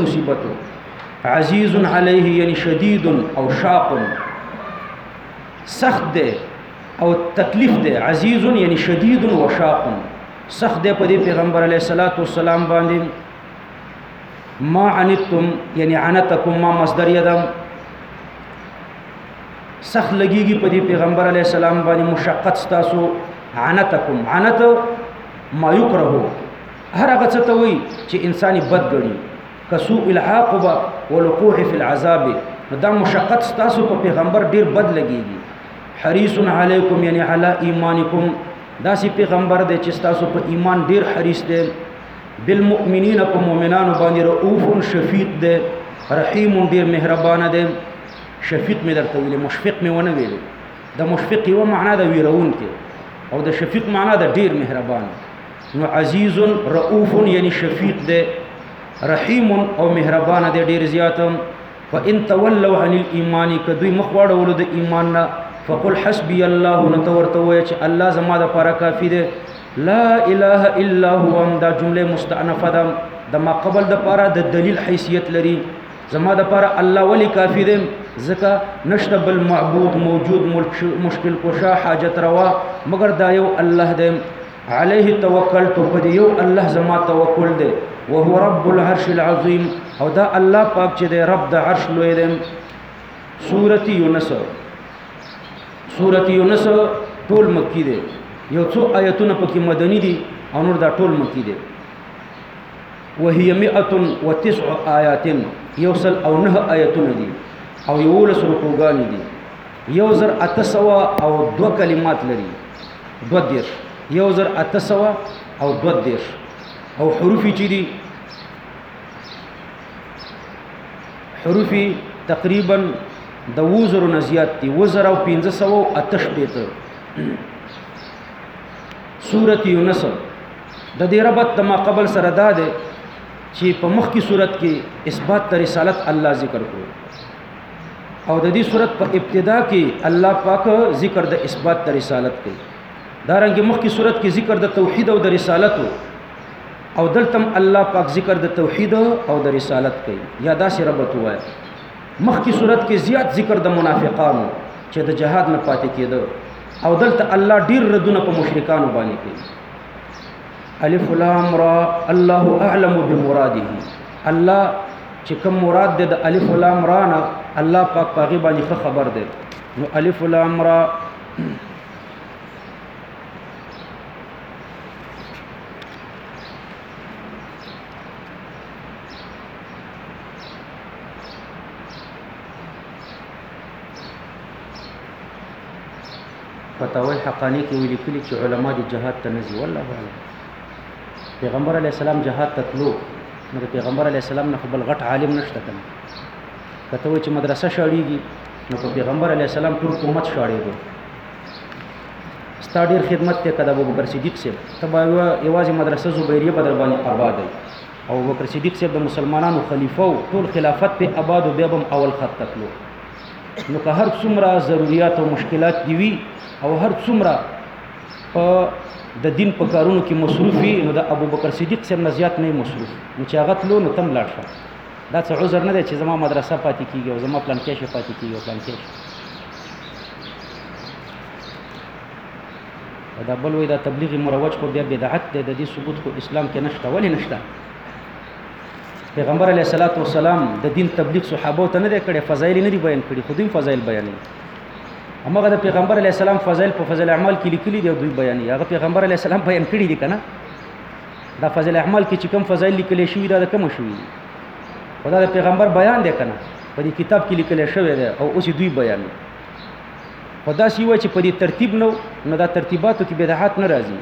مصیبت عزیز علیه یعنی شدید او شاق سخت دی او تکلیف دی عزیز یعنی شدید و شاق سخت دی په دې پیغمبر علیه الصلاۃ والسلام باندې ما عنتم یعنی عنتکم ما مصدر یدم سخت لګیږي په دې پیغمبر علی السلام باندې مشقت تاسو عنتکم عنت ما یکره هر هغه څه ته وایي چې انسان بد ګڼي که سوء الحاق به ولقوع فی العذاب نو دا مشقت ستاسو په پیغمبر ډیر بد لګیږي حریص علیکم یعنی علی ایمانکم دا سی پیغمبر دی چې ستاسو په ایمان ډیر حریص دی بالمؤمنین په مؤمنانو باندې رؤوف شفیق دی رحیم ډیر مهربان دی شفیق مې درته ویلې مشفق مې ونه ویلې د مشفق یو معنا د ویرون کې او د شفیق معنا د ډیر مهربان دی نو عزیز رؤوف یعنی شفیق دی رحیم او مهربان دی ډیر زیات فان تولوا عن الايمان کدوی مخواړول د ایمان نه فقل حسبي الله نتورته وای چې الله زما د پاره کافی دی لا اله الا هو دا جمله مستأنفه ده د ما قبل د پاره د دلیل حیثیت لري زما د پاره الله ولی کافی دی ځکه نشته بل معبود موجود مشکل کشا حاجت روا مگر دا یو الله دی علیه توکلت په یو الله زما توکل دی وهو رب العرش العظیم او دا الله پاک چې دی رب د عرش لوی دی سورۃ یونس سورۃ یونس ټول مکی دی یو څو آیتونه پکې مدنی دي او نور دا ټول مکی دي وهي 109 آیات یوصل او نه آیتونه دي او یو لس رکوګان دي یو زر اته سوه او دوه کلمات لري دوه دېرش یو زر اته سوه او دوه دېرش او حروف یې چې دي حروف یې تقریبا د اوو زرو نه زیات دي اووه زره او پنځه سوه او اته شپېته سورت یونس د دې ربط د ما قبل سره دا دی چې په مخکې صورت کې اثبات د رسالت الله ذکر کړو او د دې صورت په ابتدا کې الله پاک ذکر د اثبات د رسالت کوي دا رنګ مخکې صورت کې ذکر د توحید او د رسالت او دلته الله پاک ذکر د توحید او د رسالت کوي یا دا سره ربط وایي مخکې صورت کې زیات ذکر د منافقانو چې د جهاد نه پاتې کېده او دلته الله ډیر ردونه په مشرکانو باندې کوي الف لام را الله اعلم بمراده الله چې کوم مراد د الف لام را نه الله پاک پاغي باندې خبر ده نو الف لام را فتاوی حقانی کې ولیکلي چې علما دې جهاد ته نه ځي والله اعلم پیغمبر علی السلام جهاد ته تلو نو د پیغمبر علی السلام نه خپل غټ عالم نشته کنه کته وای چې مدرسه شاړیږي نو په پیغمبر علی السلام ټول امت شاړې دي ستا ډیر خدمت ته کده ابوبکر صدیق سره تبا یوازې مدرسه زبیریه بدر باندې آباد او ابوبکر صدیق سره د مسلمانانو خلیفہ او ټول خلافت په آباد او بیا بم اول خط تکلو نو که هر څومره ضرورت او مشکلات دی وي او هر څومره په د دین په کارونو کې مصروف وي نو د ابوبکر صدیق سم نه زیات نه مصروف نو چې هغه تلو نو تم لاړ شه دا څه عذر نه دی چې زما مدرسه پاتې کیږي او زما پلان کې شي پاتې کیږي او پلان کې شي دا بل وی دا تبلیغ مروج کو بیا بدعت دی د دې ثبوت خو اسلام کې نشته ولې نشته پیغمبر علیه الصلاۃ والسلام د دین تبلیغ صحابه ته نه کړي فضایل نه دی بیان کړي خو دوی فضایل بیانوي هغه د پیغمبر علیه السلام فضایل په فضل اعمال کې لیکلي دي دوی بیانوي هغه پیغمبر علیه السلام بیان کړي دي کنه دا فضل اعمال کې چې کوم فضایل لیکل شوی دا د کوم شوی خدای د پیغمبر بیان دی کنه په دې کتاب کې لیکل شوی دی او اوس دوی بیانوي خو داسې وای چې په دې ترتیب نو نو دا ترتیباتو کې بدعات نه راځي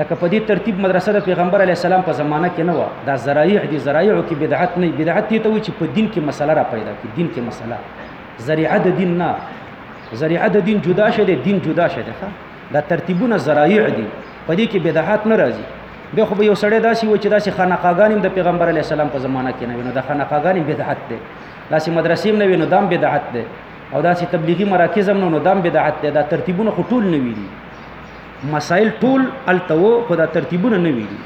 لکه په دې ترتیب مدرسه د پیغمبر علی السلام په زمانه کې نه و دا زرایع دي زرایعو کې بدعت نه بدعت دي ته وای چې په دین کې مسله را پیدا کی دین کې مسله ذریعه د دین نه ذریعه د دین جدا شه د دین جدا شه ده دا ترتیبونه ذرایع دي په دې کې بدعات نه راځي به خو به یو سړی داسې و چې داسې خانقاګانې د پیغمبر علی السلام په زمانه کې نه وینو د خانقاګانې بدعت ده داسې مدرسې نه وینو دام بدعت ده او دا چې تبلیغي مراکز هم نو دام بدعت دی دا ترتیبونه خو ټول نوي دي مسائل ټول التو خو دا ترتیبونه نوي دي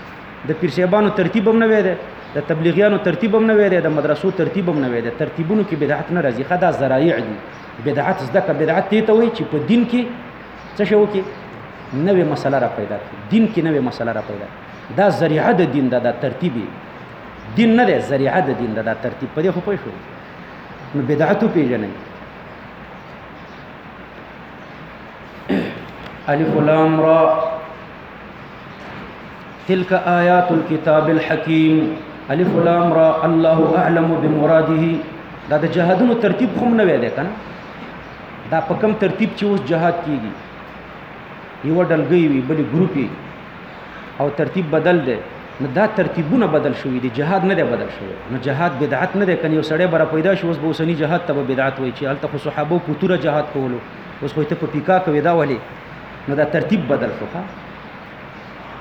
د پیر صاحبانو ترتیب هم نوي دی د تبلیغیانو ترتیب هم نوي دی د مدرسو ترتیب هم نوي دی ترتیبونو کې بدعت نه راځي خدا ذرایع دي بدعت زده کا بدعت ته وایي چې په دین کې څه شو کې نوې مسله را پیدا کړي دین کې نوې مسله را پیدا دا ذریعہ د دین دا, دا ترتیبي دین نه دی ذریعہ د دین دا, دا ترتیب په دې خو پوه شو نو بدعت پیژنئ الف لام را تلك آيات الكتاب الحكيم الف لام را الله اعلم بمراده دا د جهادونو ترتیب کوم نه ویل کنه دا په کوم ترتیب چې اوس جهاد کیږي یو ډلګي وي بلې ګروپي او ترتیب بدل دی نو دا ترتیبونه بدل شوی دی جهاد نه دی بدل شوی نو جهاد بدعت نه دی کني یو سړی بر پیدا شو اوس به اوسنی جهاد ته بدعت وای چې هلته خو صحابه په توره جهاد کولو اوس خو ته په پیکا کوي دا ولی نو دا ترتیب بدل شو ها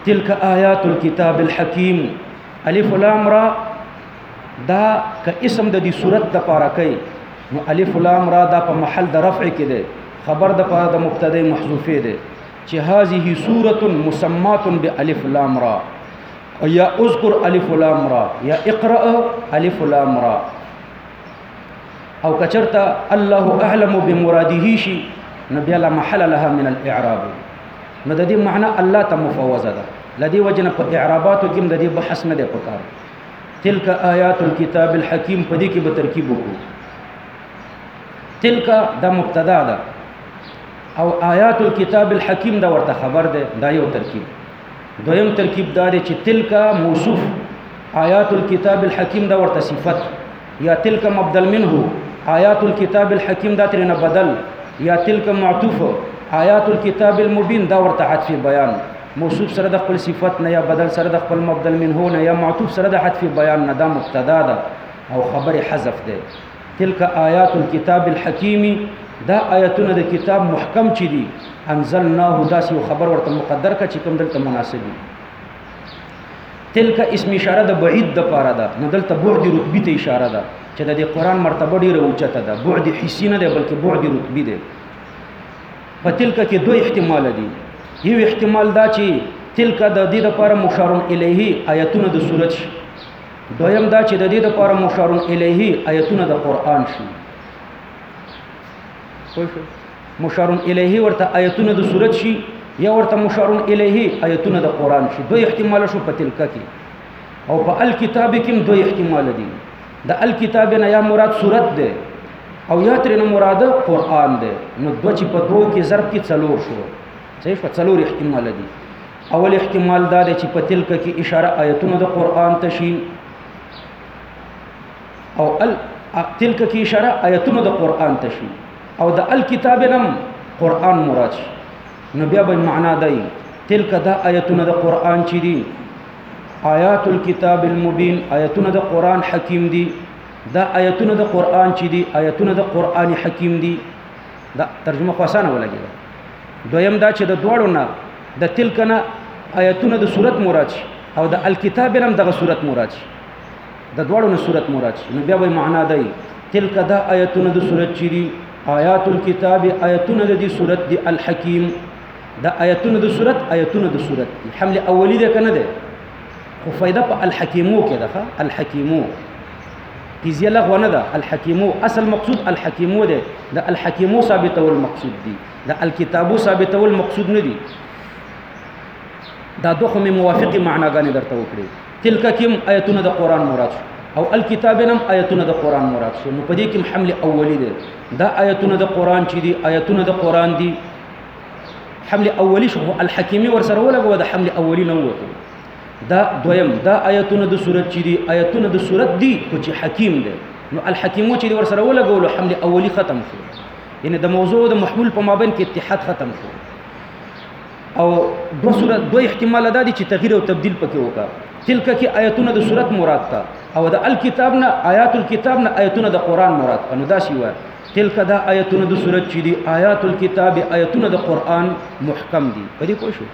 تلک آیات الكتاب الحکیم الف لام را دا که اسم د دې صورت د پاره کوي نو الف لام را دا په محل د رفع کې دی خبر د پاره د مبتدا محذوفه دی چې هذه سوره مسمات بالف لام را یا اذكر الف لام را یا اقرا الف لام را او کچرتا الله اعلم بمراده شي نو بیا لا محل لها من الاعراب نو د دې معنی الله ته مفوضه ده لدی وجنه په اعراباتو کې د دې بحث نه دی پکار تلک آیات الكتاب الحکیم په دې کې به ترکیب وکړو تلک دا مبتدا ده او آیات الكتاب الحکیم دا ورته خبر ده دا یو ترکیب دویم ترکیب دا دی چې تلک موصوف آیات الكتاب الحکیم دا ورته صفت یا تلک مبدل منه آیات الكتاب الحکیم دا ترنه بدل یا تلک معطوف آیات الكتاب المبین دا ورته حذف بیان موصوف سره د خپل صفت نه یا بدل سره د خپل مبدل منه نه یا معطوف سره د حذف بیان نه دا مبتدا ده او خبر حذف ده تلک آیات الكتاب الحکیم دا آیاتونه د کتاب محکم چي دي انزلناه داس یو خبر ورته مقدر کا چې کوم دلته مناسب دي تلک اسم اشاره د بعید د پاره ده نه دلته بعد رتبی ته اشاره ده چې د قرآن مرتبه ډیره اوچته ده بعد حسی نه ده بلکې بعد رتبی ده په تلک کې دوه احتمال دي یو احتمال دا چې تلک د دې لپاره مشار الیه آیتونه د صورت دویم دا چې د دې لپاره مشار الیه آیتونه د قران شي مشار الیه ورته آیتونه د سورت شي یا ورته مشار الیه آیتونه د قران شي دوی احتمال شو په تلکه کې او په الکتاب کې هم دوی احتمال دي د الکتاب نه یا مراد سورت ده او یا ترنه مراد قران ده نو دوی چې په دوه کې ضرب کې څلور شو صحیح په څلور احتمال دي اول احتمال دا دی چې په تلک کې اشاره آیتونه د قران ته شي او ال تلک کې اشاره آیتونه د قران ته شي او د الکتاب نم قران مراد شي نو بیا به معنا دی تلک دا آیتونه د قران چې دي آیات الكتاب المبین آیتونه د قران حکیم دي دا آیتونه د قران چې دي آیتونه د قران حکیم دي دا ترجمه خو اسانه ولګي دویم دا چې د دوړو نه د تلک نه آیتونه د صورت مراد شي او د الکتاب نم دغه صورت مراد شي د دوړو نه صورت مراد شي نو بیا به معنا دی تلک دا آیتونه د صورت چي دي آیات الكتاب آیتونه د دې صورت دی الحکیم دا آیتونه د صورت آیتونه د صورت دی حمل اولی ده کنه ده خو فائدہ په الحکیمو کې ده الحکیمو تیزیه لغوه نه ده الحکیمو اصل مقصود الحکیمو ده د الحکیمو ثابتول مقصود دی د الکتابو ثابتول مقصود نه دي دا دوه خو مې موافقې معناګانې درته وکړي تلکه کې هم آیتونه د قرآن مراد شو او الکتاب هم آیتونه د قرآن مراد شو نو په دې کې حمل اولی دی دا آیتونه د قرآن چې دي آیتونه د قرآن دي حمل اولی شو الحکیمی ورسره ولګو د حمل اولی نه وته دا دویم دا آیتونه د صورت چې دي آیتونه د صورت دي خو چې حکیم دی نو الحکیمو چې ورسره ولګولو حمل اولی ختم شو یعنی د موضوع او د محمول په مابین کې اتحاد ختم شو او دو صورت دو احتمال دا دي چې تغییر او تبديل پکې وکړه تلک کې آیتونه د صورت مراد تا او د الکتاب نه آیات الکتاب نه آیتونه د قران مراد کنو دا شی وای تلک دا آیتونه د صورت چې دي آیات الکتاب آیتونه د قران محکم دي په دې پوه شو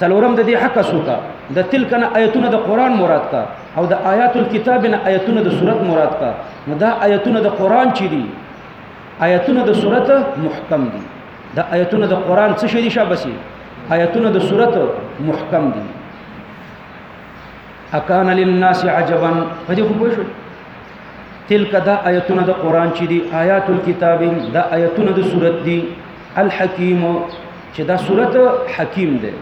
څلورم د دې حق سوکا د تلک نه آیتونه د قران مراد کا او د آیات الكتاب نه آیتونه د صورت مراد کا نو دا آیتونه د قران چي دي آیتونه د سورته محکم دي دا آیتونه د قران څه شي دي شابسي آیتونه د سورته محکم دي اکان للناس عجبا په دې خو پوه شو تلک دا آیتونه د قران چې دي آیات الكتاب دا آیتونه د سورت دي الحکیم چې دا سورت حکیم ده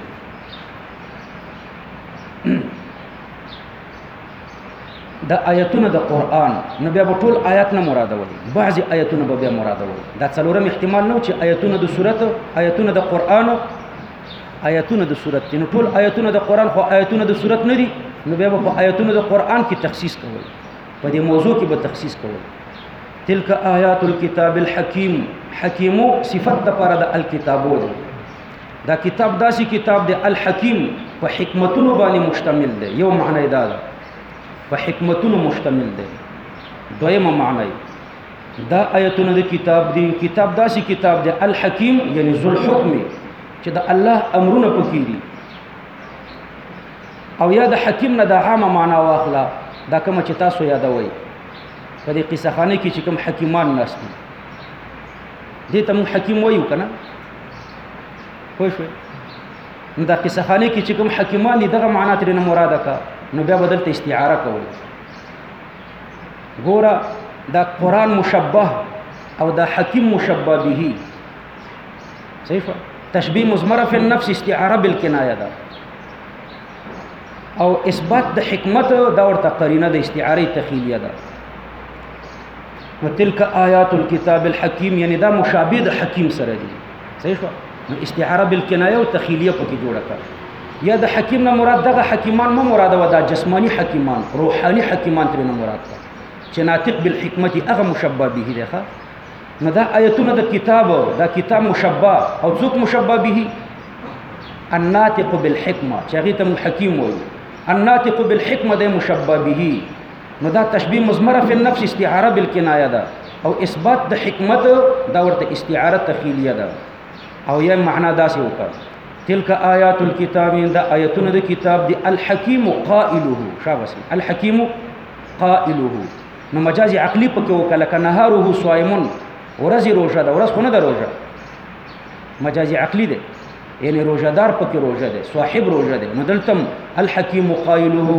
د آیتونو د قران نو بیا ټول آیات نه مراد وي بعضي آیتونه به بیا مراد وي دا څلورم احتمال نو چې آیتونه د صورت آیتونه د قران آیتونه د صورت نو ټول آیتونه د قران خو آیتونه د صورت نه دي نو بیا په آیتونو د قران کې تخصیص کوي په دې موضوع کې به تخصیص کوي تلک آیات الكتاب الحکیم حکیمو صفت د پر د الکتابو دی دا کتاب داسې کتاب دی الحکیم په حکمتونو باندې مشتمل دی یو معنی دا ده په حکمتونو مشتمل دی دویمه معنی دا آیتونه د کتاب دی کتاب داسې کتاب دی الحکیم یعنی ذل حکم چې د الله امرونه پکې دي او یا د حکیم نه د عامه معنا واخلا دا کوم چې تاسو یادوي په دې قصه خانه کې چې کوم حکیمان ناس دي دې ته حکیم وایو کنه پوه شو نو دا قصه خانه کې چې کوم حکیمان دي دغه معنا ترې نه مراده کا نو بیا بدل ته استعاره کول ګوره دا قران مشبه او دا حکیم مشبه به صحیح تشبیه مزمره فی النفس استعاره بالکنایه ده او اثبات د حکمت دا ورته قرینه د استعاره تخیلیه ده وتلک آیات الكتاب الحکیم یعنی دا مشابه د حکیم سره دی صحیح شو نو استعاره بالکنایه او تخیلیه پکې جوړه کړه یا د حکیم نه مراد دغه حکیمان مو مراد و دا جسمانی حکیمان روحانی حکیمان تر نه مراد ده چې ناطق بالحکمت هغه مشبه به دی ښا نو دا آیتونه د کتاب دا کتاب مشبه او څوک مشبه به الناطق بالحکمه چې هغه ته حکیم وایي الناطق بالحکمه د مشبه به نو دا تشبیه مزمره فی النفس استعاره بالکنایه ده او اثبات د حکمت دا ورته استعاره تخیلیه ده او یا معنا داسې وکړه تلک آیات الكتاب دا آیتونه د کتاب دی الحکیم قائله شابس الحکیم قائله نو مجاز عقلی پکې وکړه کنه نهاره صائمون ورځ روزه ده ورځ خونه ده روزه مجاز عقلی ده یعنی روزه دار پکې روزه ده صاحب روزه ده مدلتم الحکیم قائله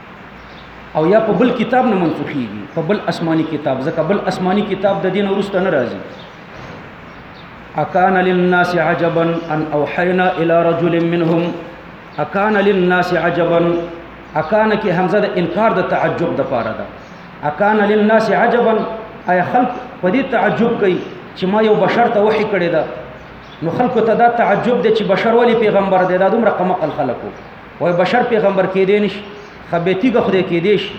او یا په بل کتاب نه منسوخیږي په بل آسماني کتاب ځکه بل آسماني کتاب د دین ورسته نه راځي اکان للناس عجبا ان اوحینا الى رجل منهم اکان للناس عجبا اکان کې حمزه د انکار د تعجب د پاره ده اکان للناس عجبا اي خلق په دې تعجب کوي چې ما یو بشر ته وحی کړی ده نو خلکو ته دا تعجب دی چې بشر ولی پیغمبر دی دا دومره قمقل خلکو وای بشر پیغمبر کېدی نشي خبيتي که خدای کېدی شي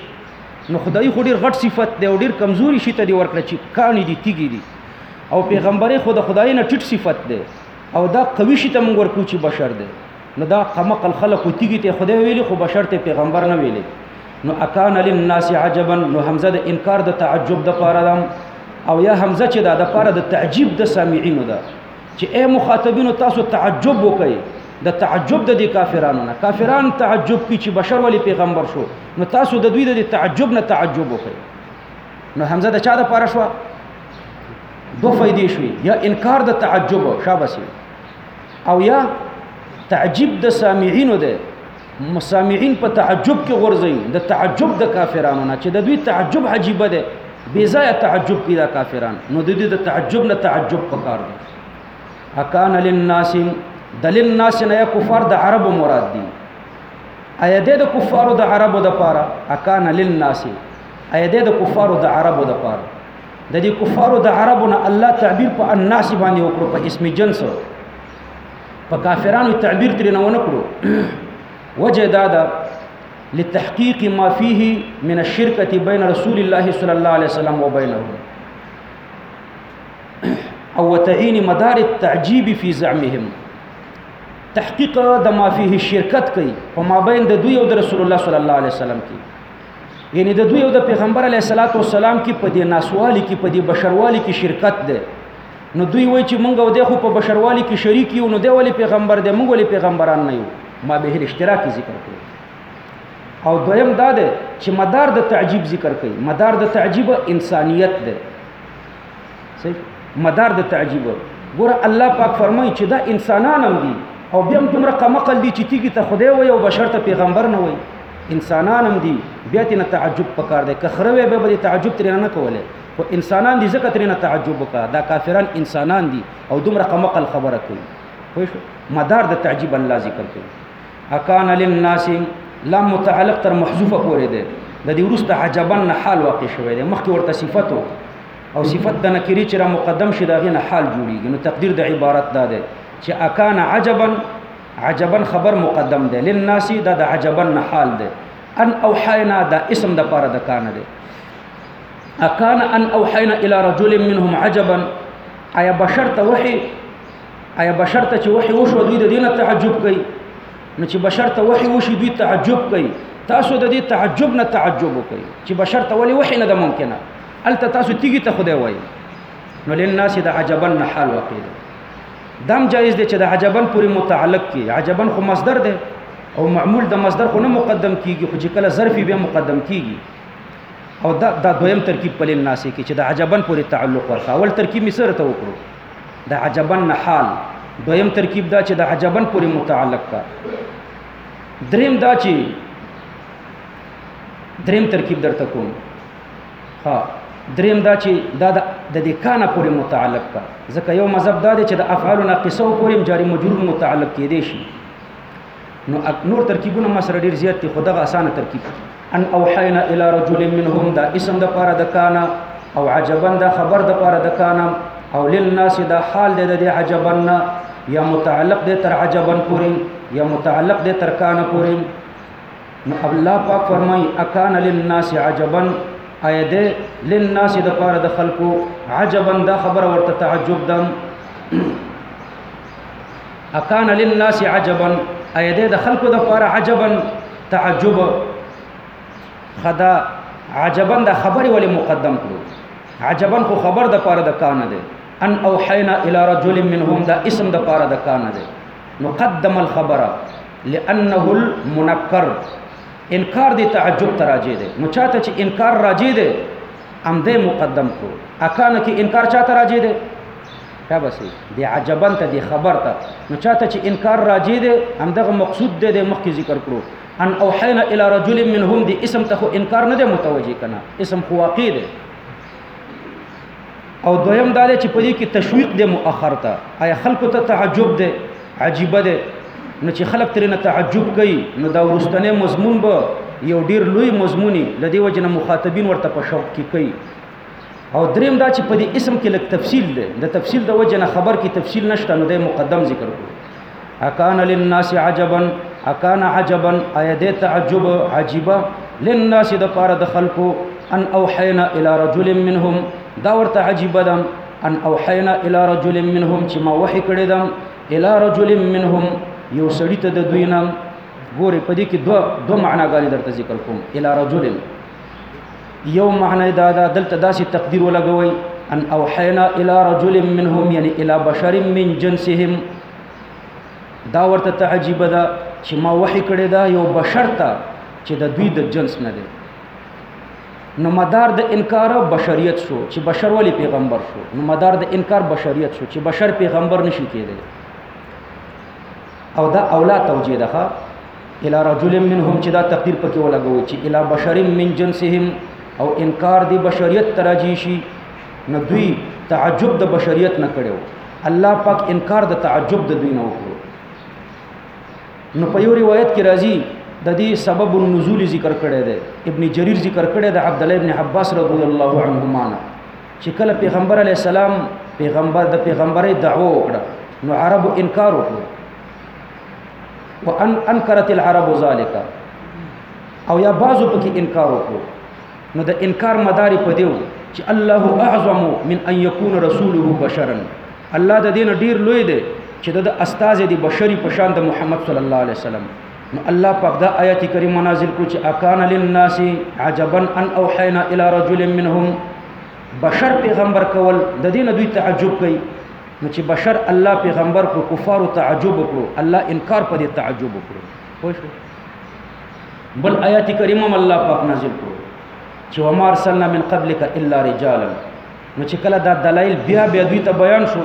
نو خدای خو ډیر غټ صفت دی او ډیر کمزوري شي ته دی ورکړه چې کانی دي تیګي دي او پیغمبري خو د خدای نه ټیټ صفت دی او دا قوي شي ته موږ ورکو چې بشر دی نو دا قمقل خلق تیګي ته خدای ویلي خو بشر ته پیغمبر نه ویلي نو اکان للناس عجبا نو حمزه د انکار د تعجب د پاره او یا حمزه چې دا د پاره د تعجب د سامعینو ده چې اے مخاطبینو تاسو تعجب وکئ د تعجب د دې کافرانو نه کافران تعجب کی چې بشر ولی پیغمبر شو نو تاسو د دوی د تعجب نه تعجب وکئ نو حمزه د چا د پاره شو دو فائدې شوې یا انکار د تعجب شاباسي او یا تعجب د سامعینو ده مسامعين په تعجب کې غورځي د تعجب د کافرانو نه چې د دوی تعجب عجیب دی بې ځای تعجب کې دا کافران نو د دوی د تعجب نه تعجب پکار دی اکان للناس دلیل ناس نه کفار د عربو مراد دي ایا د کفارو د عربو د پاره اکان للناس ایا د کفارو د عربو د پاره د دې کفارو د عربو نه الله تعبیر په الناس باندې وکړو په اسم جنس په کافرانو تعبیر ترې نه ونه کړو وجه دا ده لتحقیق ما فيه من الشرکه بین رسول الله صلی الله علیه وسلم و بینه او وتعین مدار التعجیب فی زعمهم تحقیق د ما فيه شرکت کوي په ما بین د دوی او د رسول الله صلی الله علیه وسلم کې یعنی د دوی او د پیغمبر علیه الصلاۃ والسلام کې په دې ناسوالي کې په دې بشروالي کې شرکت ده نو دوی وای چې مونږ او د خو په بشروالي کې شریک یو نو دی ولې پیغمبر دی مونږ ولې پیغمبران نه یو ما به الاشتراک ذکر کړو او دویم دا ده چې مدار د تعجیب ذکر کوي مدار د تعجیب انسانیت ده صحیح مدار د تعجیب ګوره الله پاک فرمایي چې دا انسانان هم دي او بیا هم دومره قمقل دي چې تیږي ته خدای وي او بشر ته پیغمبر نه وي انسانان هم دي بیا تینا تعجب پکار دی که خره وي به تعجب ترې نه کوله خو انسانان دي ځکه ترنه تعجب وکړه دا کافران انسانان دي او دومره قمقل خبره کوي خو مدار د تعجب الله ذکر کوي اکان للناس لم متعلق تر محذوفه پورې ده د دې ورسته عجبن حال واقع شوی دی مخکې ورته صفته او صفت د نکری چې را مقدم شي دا غنه حال جوړیږي نو تقدیر د عبارت دا ده چې اکان عجبا عجبا خبر مقدم ده للناس دا د عجبا حال ده ان اوحینا دا اسم د پاره د کان ده اکان ان اوحینا الى رجل منهم عجبا آیا بشر ته وحی آیا بشر ته چې وحی وشو دوی د دینه تعجب کوي نو چې بشر ته وحی وشي دوی تعجب کوي تاسو د دې تعجب نه تعجب کوي چې بشر ته ولې وحی نه ده ممکنه الته تاسو تیږي ته خدای وایي نو لناس د عجبا نه حال واقع ده دم جایز دی چې د عجبا پورې متعلق کی عجبا خو مصدر ده او معمول د مصدر خو نه مقدم کیږي خو چې کله ظرفي به مقدم کیږي او دا دا دویم ترکیب په لیل ناسې کې چې د عجبن پورې تعلق ورکا اول ترکیب می سره ته وکړو د عجبن نه حال دویم ترکیب دا چې د عجبن پورې متعلق کا دریم دا چې دریم ترکیب درته کوم ها دریم دا چې دا د دې کانه پورې متعلق کا ځکه یو مذهب دا دی چې د افعال ناقصو پورې جاری مجرور متعلق کېدې شي نو نور ترکیبونه ما سره ډیر زیات دي خو دغه اسانه ترکیب ان اوحینا الی رجل منهم دا اسم د پاره د کانا او عجبا دا خبر د پاره د کانا او للناس دا حال د دې عجبا یا متعلق د تر عجبا پورې یا متعلق د تر کانا پورې نو الله پاک فرمای اکان للناس عجبا اې دې للناس د پاره د خلکو عجبا دا خبر ورته تعجب دم اکان للناس عجبا اې دې د خلکو د پاره عجبا تعجب خدا عجبا د خبرې ولې مقدم کړو عجبا خو خبر د پاره د کان دی ان اوحینا الی رجل منهم دا اسم د پاره د کان دی نو قدم الخبره لانه المنکر انکار دی تعجب تراجه دی نو چاته چې انکار راجه دی ام دې مقدم کو اکان کې انکار چاته راجه دی ښه به سي د عجبن ته د خبر ته نو چاته چې انکار راځي دی همدغه مقصود دی د مخکې ذکر کړو ان اوحینا الی رجل منهم دی اسم ته خو انکار نه دی متوجه کنه اسم خو واقع دی او دویم دا دی چې په دې کې تشویق دی مؤخر ته آیا خلکو ته تعجب دی عجیبه دی نو چې خلک ترې نه تعجب کوي نو دا ورستنې مضمون به یو ډیر لوی مضمونی لدی وجنه مخاطبین ورته په شوق کې کوي او دریم دا چې په دې اسم کې لږ تفصیل دی د تفصیل د وجه نه خبر کې تفصیل نشته نو د مقدم ذکر کو اکان للناس عجبا اکان عجبا ایا د تعجب عجيبه للناس د پاره د خلکو ان اوحینا الى رجل منهم دا ورته عجيبه ده ان اوحینا الى رجل منهم چې ما وحی کړی ده الى رجل منهم یو سړی ته د دوی نام ګوره په دې کې دوه دوه معناګانې درته ذکر کوم الى رجل یو معنی دا دا دلته داسې تقدیر ولګوي ان اوحینا الی رجل منهم یعنی الی بشر من جنسهم دا ورته تعجیب ده چې ما وحی کړی دا یو بشر ته چې د دوی د جنس نه دی نو مدار د انکار بشریت شو چې بشر ولی پیغمبر شو نو مدار د انکار بشریت شو چې بشر پیغمبر نشي کېدلی او دا اولا توجیه ده الى رجل منهم چې دا تقدیر پکې ولګو چې الى بشر من جنسهم او انکار دی بشریت تراجی شي نو دوی تعجب د بشریت نه کړو الله پاک انکار د تعجب د دوی نه وکړو نو په یو روایت کې راځي د دې سبب النزول ذکر کړی دی ابن جریر ذکر کړی دی عبد الله ابن عباس رضی الله عنهما چې کله پیغمبر علی السلام پیغمبر د پیغمبري دعوه وکړه نو عربو انکار وکړ وان انکرت العرب ذالک او یا بعضو پکې انکار وکړ نو د انکار مداري په دیو چې الله اعظم من ان يكون رسوله بشرا الله د دین ډیر لوی دی چې د استاد دی بشری په شان د محمد صلی الله علیه وسلم نو الله پاک دا آیت کریم نازل کړ چې اکان للناس عجبا ان اوحینا الی رجل منهم بشر پیغمبر کول د دین دوی تعجب کوي نو چې بشر الله پیغمبر کو کفارو تعجب وکړو الله انکار په دې تعجب وکړو خوښ بل آیات کریمه الله پاک نازل کړو چې وما ارسلنا من قبلک الا رجالا نو چې کله دا دلایل بیا بیا دوی ته بیان شو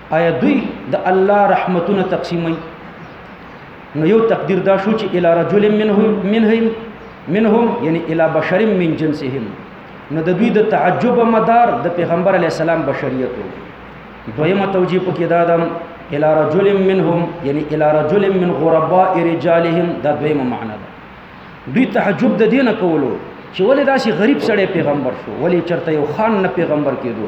آیا دوی د الله رحمتونه تقسیموي نو یو تقدیر دا شو چې الی رجل منهم منهم منهم یعنی الی بشر من جنسهم نو د دوی د تعجب مدار د پیغمبر علی السلام بشریت دویمه توجیه پکې دا ده الی رجل منهم یعنی الی رجل من غرباء رجالهم دا دویمه معنی ده دوی تعجب د دینه کولو چې ولې داسې غریب سړی پیغمبر شو ولې چرته یو خان نه پیغمبر کېدو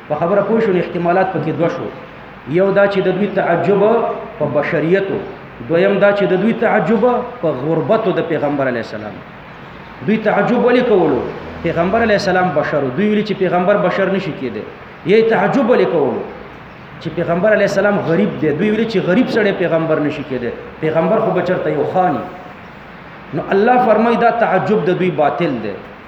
په خبره پوه شو احتمالات پکې دوه شو یو دا چې د دوی تعجب په بشریت دویم دا چې د دوی تعجب په غربت د پیغمبر علی السلام دوی تعجب ولې کولو پیغمبر علی السلام بشر دوی ویل چې پیغمبر بشر نشي کېدی یې تعجب ولې کولو چې پیغمبر علی السلام غریب دی دوی ویل چې غریب سره پیغمبر نشي کېدی پیغمبر خو بچرته یو خاني نو الله فرمایي دا تعجب د دوی باطل دی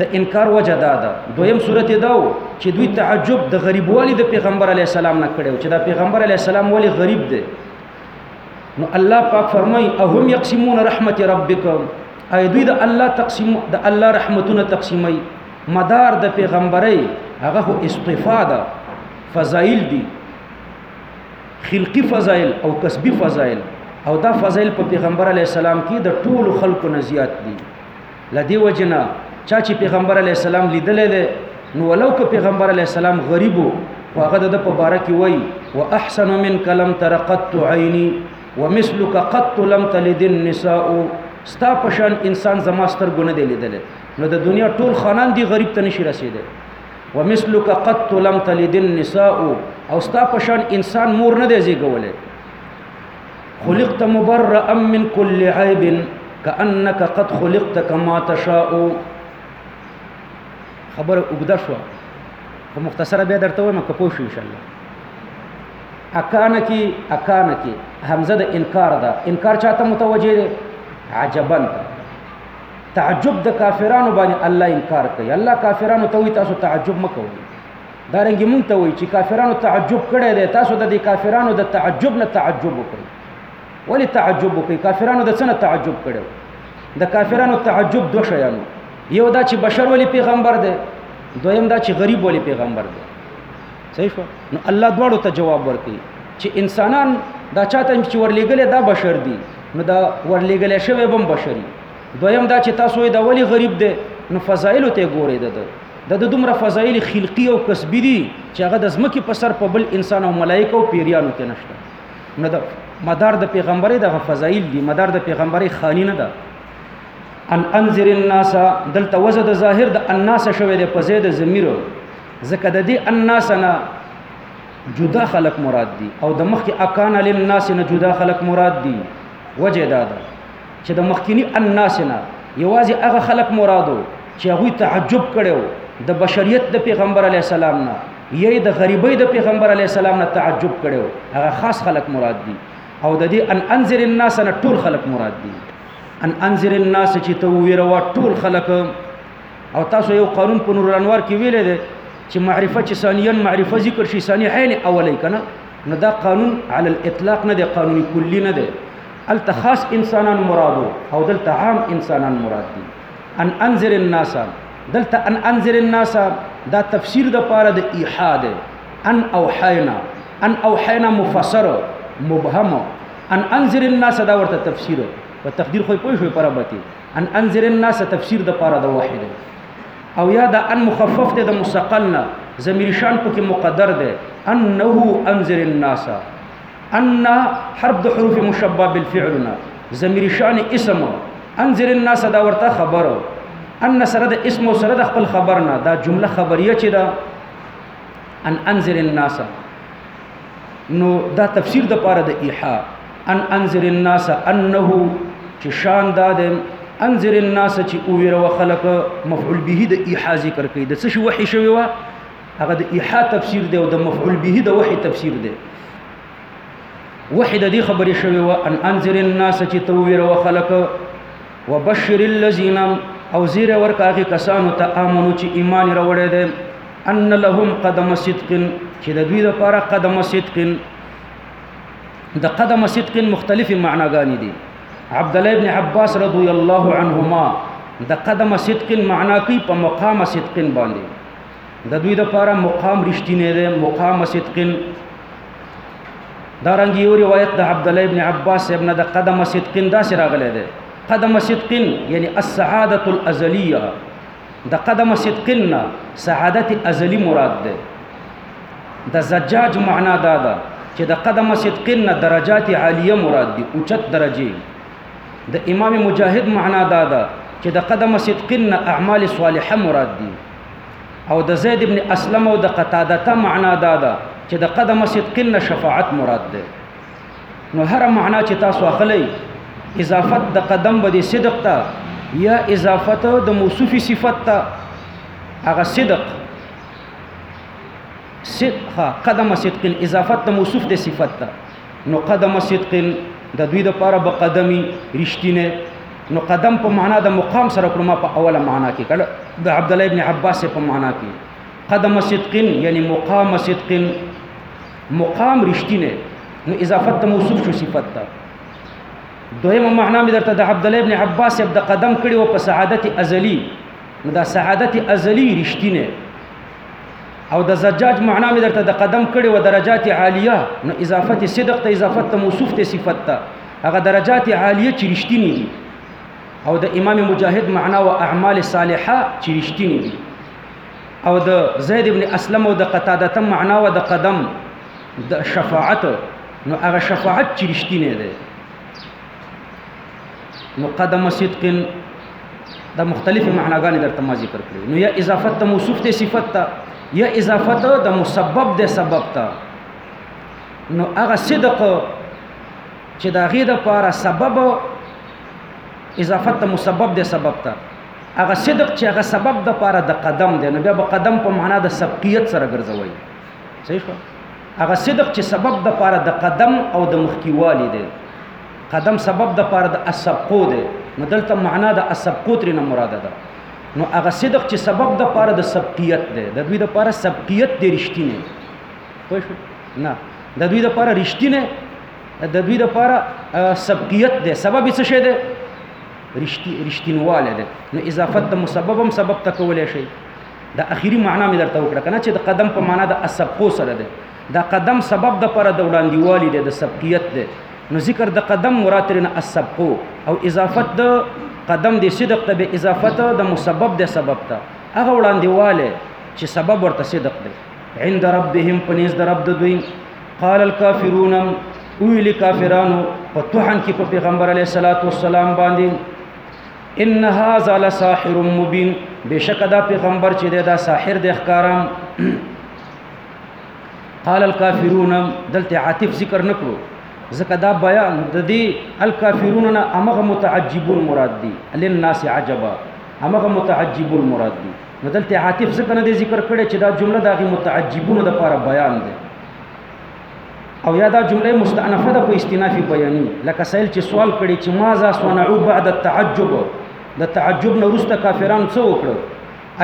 د انکار وجه دا ده دویم صورت دا و چې دوی تعجب د غریبوالي د پیغمبر علی السلام نه کړو چې دا پیغمبر علی السلام ولی غریب دی نو الله پاک فرمای اهم یقسمون رحمت ربکم اي دوی د الله تقسیم د الله رحمتونه تقسیمای مدار د پیغمبري هغه هو استفاده فضایل دي خلقی فضایل او کسبی فضایل او دا فضایل په پیغمبر علی السلام کې د ټولو خلکو نه زیات دي لدی وجنا چا چې پیغمبر علی السلام لیدلې ده نو ولو که پیغمبر علی السلام غریب وو هغه د په باره کې وای او احسن من کلم ترقت عینی ومثلک قط لم تلد النساء ستا پشان انسان زما سترګو نه دی لیدلی نو د دنیا ټول خانان دی غریب ته نشي رسیدلی ومثلک قط لم تلد النساء او ستا پشان انسان مور نه دی زیږولی خلقت مبرأ من كل عيب كأنك قد خلقت كما تشاء خبر وګدا شو په مختصره به درته وایم که پوه شو ان شاء الله اکانه کی اکانه کی حمزه د انکار ده انکار چاته متوجه ده عجبا تعجب د کافرانو باندې الله انکار کوي الله کافرانو ته وي تاسو تعجب مکوئ دا رنګ مونږ ته وایي چې کافرانو تعجب کړی دی تاسو د دې کافرانو د تعجب نه تعجب وکړئ ولی تعجب وکړئ کافرانو د څه نه تعجب کړو د کافرانو تعجب دوه شیانو یو دا چې بشر ولی پیغمبر دی دویم دا چې غریب ولی پیغمبر دی صحیح شو نو الله دواړو ته جواب ورکړي چې انسانان دا چاته چې ورلېګل دا بشر دي نو دا ورلېګل شوی بم بشري دویم دا چې تاسو یې دا ولی غریب دی نو فضایل ته ګوري ده د د دومره فضایل خلقی او کسبی دي چې هغه د ځمکې په سر په بل انسان او ملائکه او پیریانو کې نشته نو د مدار د پیغمبري د فضایل دي مدار د پیغمبري خانی نه ده ان انذر الناس دلته وزه د ظاهر د الناس شوه د په زید ضمیر زکه د دې الناس نه جدا خلق مراد دي او د مخکې اکان للناس نه جدا خلق مراد دي وجه دا ده چې د مخکینی الناس نه یوازې هغه خلک مرادو چې هغه تعجب کړو د بشریت د پیغمبر علی السلام نه یی د غریبۍ د پیغمبر علی السلام نه تعجب کړو هغه خاص خلک مراد دي او د دې ان انذر الناس نه ټول خلک مراد دي ان انذر الناس چې ته ویروا ټول خلک او تاسو یو قانون په نور انوار کې ویل دي چې معرفه چې ثانیا معرفه ذکر شي ثانیا عین اولی کنه نو دا قانون علی الاطلاق نه دی قانون کلی نه دی الته خاص انسانان مراد او دلته عام انسانان مراد دي ان انذر الناس دلته ان انذر الناس دا تفسیر د پاره د ایحا ده ان اوحینا ان اوحینا مفسر مبهم ان انذر الناس دا ورته تفسیر په تقدیر خو پوه شو پر باندې ان انذر الناس تفسیر د پاره د واحد او یا دا ان مخفف ده د مستقلنا ضمیر شان پکې مقدر ده انه انذر الناس ان حرف د حروف مشبه بالفعلنا ضمیر شان اسم انذر الناس دا ورته خبرو ان سره د اسم او سره د خپل خبر نه دا جمله خبریه چې دا ان انذر الناس نو دا تفسیر د پاره د ایحا ان انذر الناس انه چې شان دا د انذر الناس چې اویره وخلق مفعول به د ایحا ذکر کوي د څه شي وحی شوی و هغه د ایحا تفسیر دی او د مفعول به د وحی تفسیر دی وحی د دې خبرې شوی و ان انذر الناس چې تو ویره وخلق وبشر الذين او زیر ورکاږي کسانو ته امنو چې ایمان راوړی دی ان لهم قدم صدق چې د دوی لپاره قدم صدق د قدم صدق مختلفې معناګانې دي عبد الله ابن عباس رضی الله عنهما د قدم صدق معنا کوي په مقام صدق باندې د دوی د پاره مقام رښتینی دی مقام صدقن دا رنګ یو روایت د عبد الله ابن عباس ابن د قدم صدقن دا سره غلې دی قدم صدقن یعنی السعاده الازلیه د قدم صدقن نه سعادت ازلی مراد ده د زجاج معنا دا ده چې د قدم صدقن نه درجات عالیه مراد دي اوچت درجه د امام مجاهد معنا دا ده چې د قدم صدقن نه اعمال صالحه مراد دي او د زید ابن اسلم او د قتاده ته معنا دا ده چې د قدم صدق نه شفاعت مراد ده نو هر معنا چې تاسو اخلي اضافت د قدم به د صدق ته یا اضافت د موصوفي صفت ته هغه صدق صدقه قدم صدق اضافت د موصوف د صفت ته نو قدم صدق د دوی د پاره به قدمی رښتینه نو قدم په معنا د مقام سره کړو ما په اوله معنا کې کړه د عبد الله ابن عباس په معنا کې قدم صدق یعنی مقام صدق مقام رښتینه نو اضافت موصوف شو صفت ته دویمه معنا مې درته د عبد الله ابن عباس د قدم کړي او په سعادت ازلی نو دا سعادت ازلی رښتینه او د زجاج معنا مې درته د قدم کړي و درجات عالیه نو اضافت صدق ته اضافت ته موصوف ته صفت ته هغه درجات عالیه چې رښتینی دي او د امام مجاهد معنا او اعمال صالحه چې رښتینی دي او د زید ابن اسلم او د قتاده تم معنا او د قدم د شفاعت نو هغه شفاعت چې رښتینی دی نو قدم صدق دا مختلف معناګانې درته ما ذکر کړې نو یا اضافت ته موصوف ته صفت ته یا اضافت د مسبب د سبب ته نو هغه صدق چې دا غي د پاره سبب اضافت ته مسبب د سبب ته هغه صدق چې هغه سبب د پاره د قدم دی نو بیا به قدم په معنا د سبقیت سره ګرځوي صحیح هغه صدق چې سبب د پاره د قدم او د مخکیوالي دی قدم سبب د پاره د اسبقو دی نو دلته معنا د اسبقو تر نه مراد ده نو هغه صدق چې سبب د پاره د سبقیت دی د دوی د پاره سبقیت دی رښتینه پوه شو نه د دوی د پاره رښتینه د دوی د پاره سبقیت دی سبب څه شه دی رښتینواله ده نو اضافت د مسببم سبب تکولې شي دا اخیری معنا مې درته وکړه کنه چې د قدم په معنا د اسبقو سره ده دا قدم سبب د پر د وړاندیوالي ده د سبقیت ده نو ذکر د قدم مراد ترنه اسبقو او اضافت د قدم د صدق ته به اضافت د مسبب د سبب ته هغه وړاندیواله چې سبب ورته صدق ده عند ربهم پنيز د رب د دوی قال الكافرون ویل کافرانو په توحن کې په پیغمبر علیه الصلاۃ والسلام باندې ان هاذا لساحر مبين بشک دا پیغمبر چې دا ساحر د ښکارم قال الكافرون دلته عاطف ذکر نکړو ځکه دا بیان د دې الکافرون نه امغه متعجبون مراد دي للناس عجبا امغه متعجبون مراد دي نو دلته عاطف ځکه نه ذکر کړي چې دا جمله د متعجبون لپاره بیان ده او یا دا جمله مستأنفه ده په استناف بیانی لکه سائل چې سوال کړي چې ما ذا صنعو بعد التعجب د تعجب نه وروسته کافران څه وکړو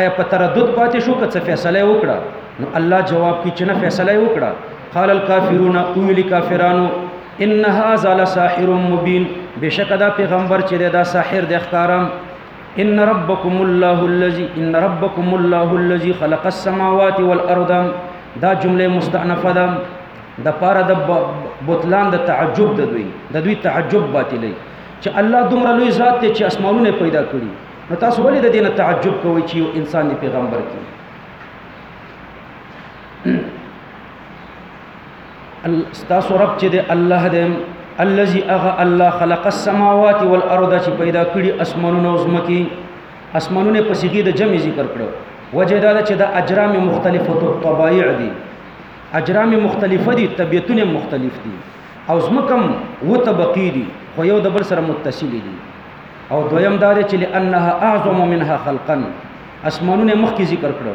آیا په تردد پاتې شو که څه فیصله وکړه نو الله جواب کې چې نه فیصله وکړه قال الكافرون اویل کافرانو ان هاذا لساحر مبین بشک دا پیغمبر چې دا ساحر د ښکارم ان ربکم الله الذی ان ربکم الله الذی خلق السماوات والارض دا جمله مستأنفه ده د پاره د بوتلان د تعجب د دوی د دوی تعجب باطلې چې الله دومره لوی ذات دی چې اسمانونه پیدا کړی نو تاسو ولې د دینه تعجب کوئ چې یو انسان دی پیغمبر کی ستاسو رب چې دی الله دی الذي اغه الله خلق السماوات والارض چې پیدا کړی اسمانونه او زمکي اسمانونه په صيغه د جمع ذکر کړو وجه دا چې د اجرام مختلفه طبایع دي اجرام مختلفه دي طبيعتونه مختلف دي او زمکم و طبقي دي خو یو د بل سره متصل دي او دویم دا چې لانها اعظم منها خلقا اسمانونه مخکې ذکر کړو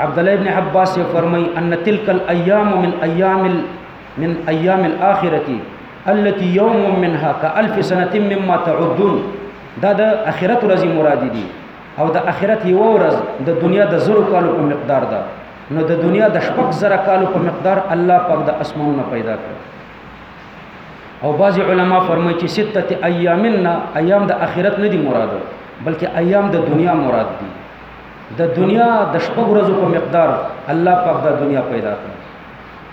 عبد الله ابن عباس یې فرمای ان تلک الايام من ايام ال... من ايام الاخره التي يوم منها كالف سنه مما تعدون دا د اخرت ورځې مراد دي او د اخرت یو ورځ د دنیا د زرو کالو په مقدار ده نو د دنیا د شپږ زره کالو په مقدار الله پاک د اسمانونو پیدا کړ او بعض علما فرمایي چې سته ایامنا ایام د اخرت نه دي مراد بلکې ایام د دنیا مراد دي د دنیا د شپږ ورځو په مقدار الله پاک دا دنیا پیدا کړه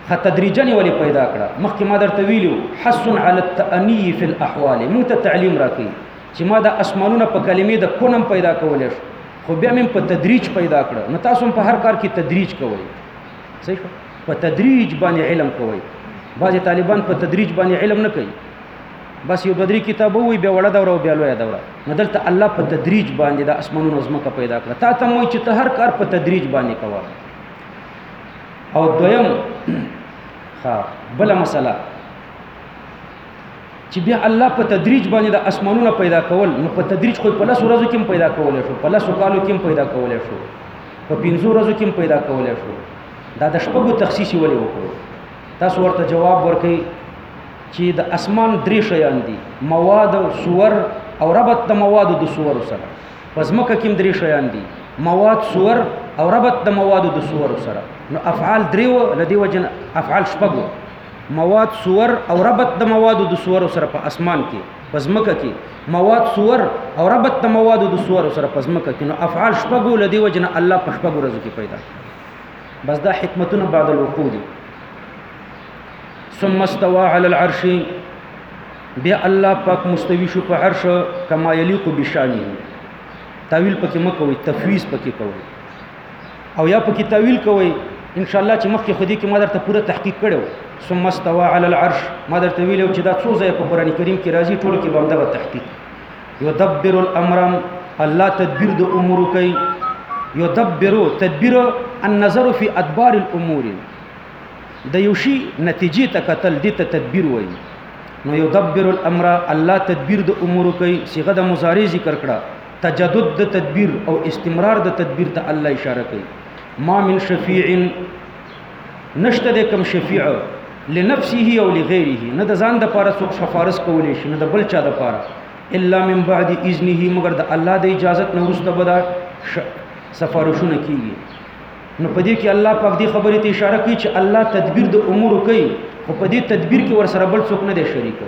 خا تدریجا ولې پیدا کړه مخکې ما درته ویلو حس علی التأنی فی الاحوال موږ ته تعلیم راکړي چې ما د اسمانونو په کلمې د کونم پیدا کولې شو خو بیا مې په تدریج پیدا کړه نو تاسو په هر کار کې تدریج کوئ صحیح په تدریج باندې علم کوئ بعضې طالبان په تدریج باندې علم نه کوي بس یو بدری کتاب وی به وړه دوره او بیا لوی دوره نو دلته الله په تدریج باندې د اسمانونو ازمکه پیدا کړه تا ته موي چې ته هر کار په تدریج باندې کوه او دویم ها بل مسله چې بیا الله په تدریج باندې د اسمانونو پیدا کول نو په تدریج خو په لاسو ورځو کې پیدا کولای شو په لاسو کالو کې پیدا کولای شو په پنځو ورځو کې پیدا کولای شو دا د شپږو تخصیصي ولې وکړو تاسو ورته جواب ورکړئ چې د اسمان درې شیان دي مواد او صور او ربط د مواد د صور سره پزمکه کې درې شیان دي مواد صور او ربط د مواد د صور سره نو افعال درې و لدی وجن افعال شپږو مواد صور او ربط د مواد د صور سره په اسمان کې پزمکه کې مواد صور او ربط د مواد د صور سره پزمکه کې نو افعال شپږو لدی وجن الله په شپږو ورځو کې پیدا بس دا حکمتونه بعد الوقوع دي ثم استوى على العرش بیا الله پاک مستوی شو په عرش کما یلیق بشانه تاویل پکې مکوي تفویض پکې کوي او یا پکې تاویل کوي ان شاء الله چې مخکې خودي کې ما درته پوره تحقیق کړو ثم استوى على العرش ما درته ویلو چې دا څو ځای په قران کریم کې راځي ټول کې باندې تحقیق یدبر الامر الله تدبیر د امور کوي یدبر تدبیر النظر فی ادبار الامور د یو شی نتیجې ته قتل دي ته تدبیر وایي نو یدبر الامر الله تدبیر د امور کوي صيغه د مضارع ذکر کړه تجدد د تدبیر او استمرار د تدبیر ته الله اشاره کوي ما من شفیع نشته د کوم شفیع لنفسه او لغیره نه د ځان د پاره څوک شفارس کولې شي نه د بل چا د پاره الا من بعد اذنه مگر د الله د اجازه نه ورسته بدا سفارشونه کیږي نو په دې کې الله پاک دې خبرې ته اشاره کوي چې الله تدبیر د امور کوي خو په دې تدبیر کې ورسره بل څوک نه دی شریک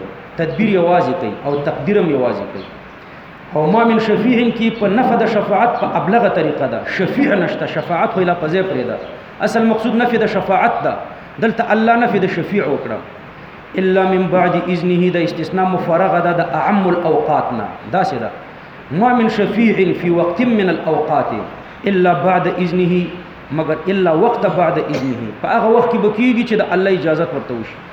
تدبیر یوازې کوي او تقدیر هم یوازې کوي او ما من شفیع کی په نفع د شفاعت په ابلغه طریقه ده شفیع نشته شفاعت خو لا پځې پرې ده اصل مقصود نفع د شفاعت ده دلته الله نفع د شفیع وکړه الا من بعد اذنه د استثناء مفرغه ده د اعم الاوقات نه دا څه ده ما من شفیع فی وقت من الاوقات الا بعد اذنه مگر الا وقت بعد اذنه په هغه وخت کې بکیږي چې د الله اجازه ورته وشي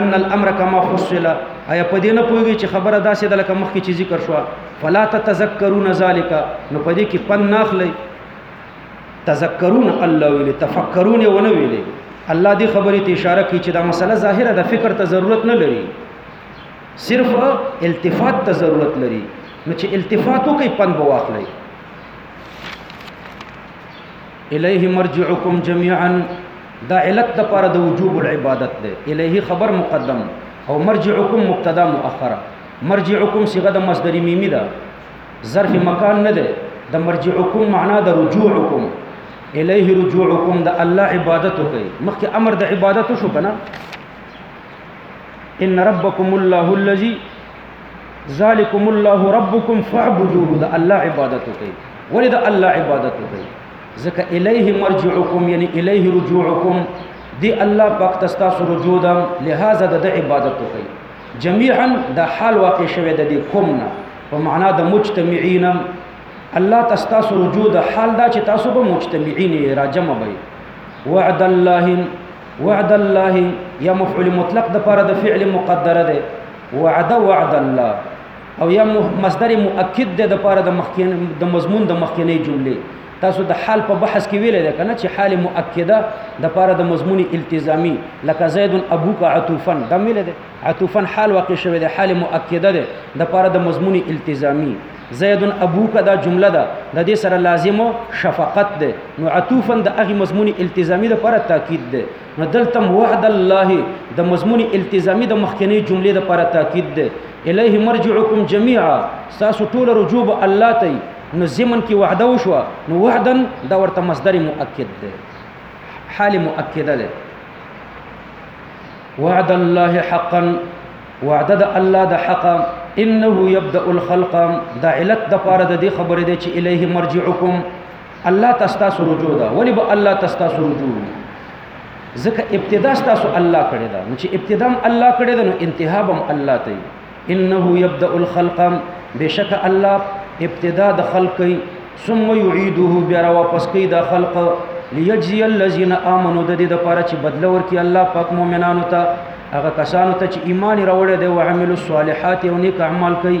ان الامر کما فصل ایا په دې نه پوهیږي چې خبره داسې ده لکه مخکې چې ذکر شو فلا تتذکرون ذالک نو په دې کې پن ناخلی تذکرون الله ویل تفکرون ونه ویل الله دې خبرې ته اشاره کوي چې دا مسله ظاهره ده فکر ته ضرورت نه لري صرف التفات ته ضرورت لري نو چې التفات وکړي پن به واخلي الیه مرجعکم جميعا د علت د پاره د وجوب العبادت ده الیه خبر مقدم او مرجعکم مبتدا مؤخره مرجعکم صيغه د مصدر میمی ده ظرف مکان نه ده د مرجعکم معنا د رجوعکم الیه رجوعکم د الله عبادت کوي مخکې امر د عبادت شو کنه ان ربکم الله الذی ذالکم الله ربکم فاعبدوه د الله عبادت کوي ولې د الله عبادت کوي ځکه الیه مرجعکم یعنی الیه رجوعکم دی الله پاک تاسو سره رجوع ده لہذا د عبادت کوي جميعا د حال واقع شوه د دې کوم نه په معنا د مجتمعین الله تاسو سره رجوع د حال دا چې تاسو به مجتمعین راجمه وي وعد الله وعد الله یا مفعول مطلق د پر د فعل مقدره ده وعد وعد الله او یا مصدر مؤکد ده د پاره د مخکین د مضمون د مخکینې جملې تاسو د حال په بحث کې ویل ده کنه چې حال مؤکده د پاره د مضمون التزامی لکه زید ابوک عطوفا دا ویل ده عطوفا حال واقع شوی ده حال مؤکده ده د پاره د مضمون التزامی زید ابوک دا جمله ده د دې سره لازمه شفقت ده نو عطوفا د هغه مضمون التزامی د پاره تاکید ده نو دلته وعد الله د مضمون التزامي د مخکنی جملې د لپاره تاکید دی الیه مرجعکم جميعا تاسو ټول رجوع به الله ته نو زمن کې وعده وشو نو وعدا دا ورته مصدر مؤکد دی حال مؤکده ده وعد الله حقا وعده د الله د حق انه يبدا الخلق دا علت د پاره د دې خبره ده چې الیه مرجعکم الله تاسو سره رجوع ده ولی به الله تاسو سره رجوع وي ځکه ابتدا تاسو الله کړی دا نو چې ابتدا هم الله کړی دا نو انتها هم الله ته انه يبدا الخلق بشک الله ابتدا د خلق ثم يعيده بیا واپس کوي د خلق ليجزي الذين امنوا د دې لپاره چې بدله ورکړي الله پاک مؤمنانو ته هغه کسانو ته چې ایمان راوړی دی او عمل الصالحات او نیک اعمال کوي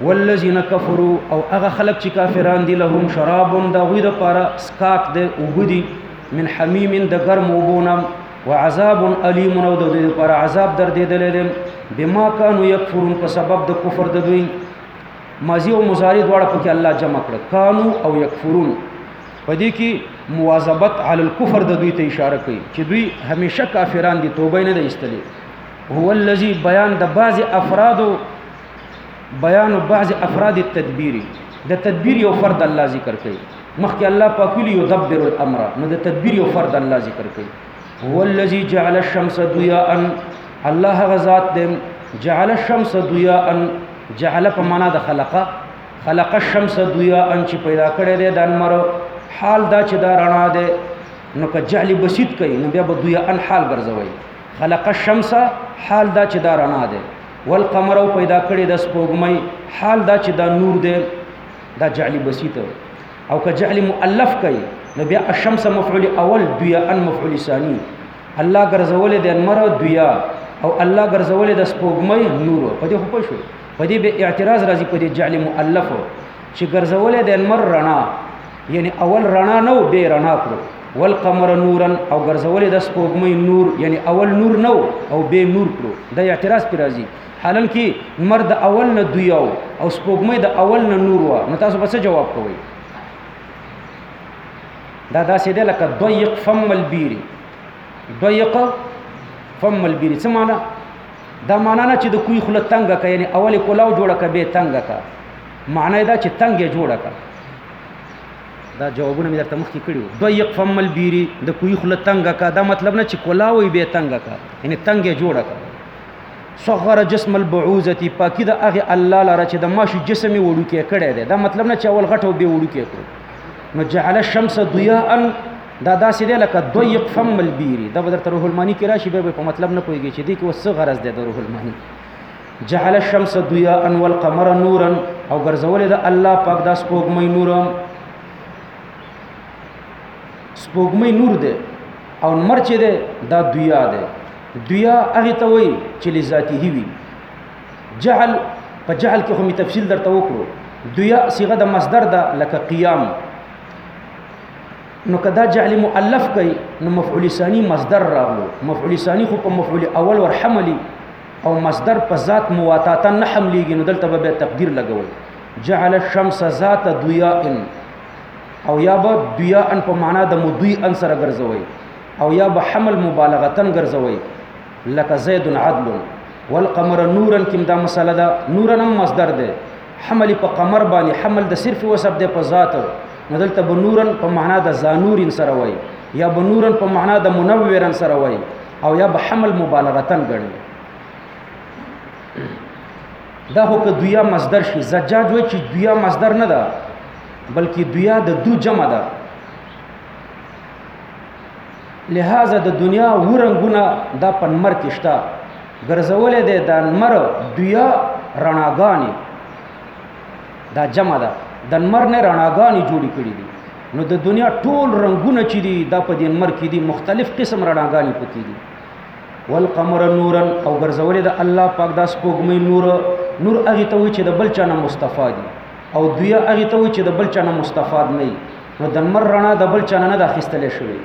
والذین کفروا او هغه خلق چې کافران دي لهم شراب د غوی د پاره سکاک د وګدي من حمیم د ګرم وبونم وعذاب الیم او د دوی لپاره عذاب دردیدل دي بما كانوا یکفرون په سبب د کفر د دوی ماضی او مضارع دواړه پکې الله جمع کړ کانو او یکفرون په دې کې مواظبت علی الكفر د دوی ته اشاره کوي چې دوی همیشه کافران دي توبه نه ایستلې هو الذي بیان د بعض افرادو بیان بعض افراد التدبیر د تدبیر یو فرد الله ذکر کوي مخکې الله پاک ویلي یدبر الامر نو د تدبیر یو فرد الله ذکر کوي هو الذي جعل الشمس ضياء الله هغه ذات دی جعل الشمس ضياء جعل په معنا د خلقه خلق الشمس ضياء چې پیدا کړی دی د انمر حال دا چې دا رڼا ده نو که جعل بسيط کوي نو بیا به ضياء حال ګرځوي خلق الشمس حال دا چې دا رڼا ده والقمر او پیدا کړی د سپوږمۍ حال دا چې دا نور ده دا جعل بسيط او که جعل مؤلف کوي نو بیا الشمس مفعول اول دویا ان مفعول ثانی الله ګرځولې د انمر دویا او الله ګرځولې د سپوږمۍ نور په دې خو پوه شو په دې به اعتراض راځي په دې جعل مؤلف چې ګرځولې د انمر رڼا یعنی اول رڼا نو به رڼا کړو ول قمر نورن او ګرځول د سپوږمۍ نور یعنی اول نور نو او به نور کړو دا اعتراض پر راځي حالن کې نور د اول نه دوی او او سپوږمۍ د اول نه نور و نو تاسو به څه جواب کوئ دا داسې ده لکه ضيق فم البير ضيق فم البير څه معنا دا معنا نه چې د کوی خله تنګه کوي یعنی اول کولاو جوړه کوي تنګه کوي معنی دا چې تنګه جوړه کا دا جوابونه مې درته مخکې کړي وو ضيق فم البيري د کوی خله تنګه کا دا مطلب نه چې کولاوي به تنګه کا یعنی تنګه جوړه کا صغر جسم البعوزتی پاکی د هغه الله لره چې د ماشو جسم وړو کې کړي دی دا مطلب نه چې اول غټو به وړو کې کړو نو جعل الشمس ضياء دا داسې دی لکه ضيق فم البيري دا بدر تر روح المانی کې راشي به په مطلب نه پويږي چې دی کې وسغرز دی د روح المانی جعل الشمس ضياء والقمر نورا او ګرځولې ده الله پاک دا سپوږمۍ نور سپوږمۍ نور ده او نمر چې ده دا ضياء ده ضياء هغه ته وایي چې لذاته وي جعل په جعل کې هم تفصیل درته وکړو ضياء صيغه د مصدر ده لکه قيام نو کدا جعل مؤلف کوي نو مفعول ثانی مصدر راغلو مفعول ثانی خو په مفعول اول ور حملی او مصدر په ذات مواتاتا نه حملېږي نو دلته به تقدیر لګوي جعل الشمس ذات ضیاء او یا به ضیاء په معنا د مضی ان سره ګرځوي او یا به حمل مبالغه تن ګرځوي لکه زید عدل والقمر نورا کوم دا مسله ده نورا هم مصدر ده حمل په قمر باندې حمل د صرف وسب د په ذات نو دلته بنورن په معنا د زانورین سره وای یا بنورن په معنا د منورن سره وای او یا به حمل مبالغتن ګڼي دا هو که دویا مصدر شي زجاج وای چې دویا مصدر نه ده بلکې دویا د دو جمع ده لہذا د دنیا و رنگونه دا په نمر کې شته ګرځولې ده د نمر دویا رڼاګانې دا جمع ده د نمر نه رڼاګانې جوړې کړې دي نو د دنیا ټول رنگونه چې دي دا په دې نمر کې دي مختلف قسم رڼاګانې پکې دي والقمر نورا او ګرځولې ده الله پاک دا سپوږمۍ نور نور هغه ته وي چې د بل چا نه مستفاد او دوی هغه ته وي چې د بل چا نه مستفاد نه نو د نمر رڼا د بل چانه نه د اخیستل شوې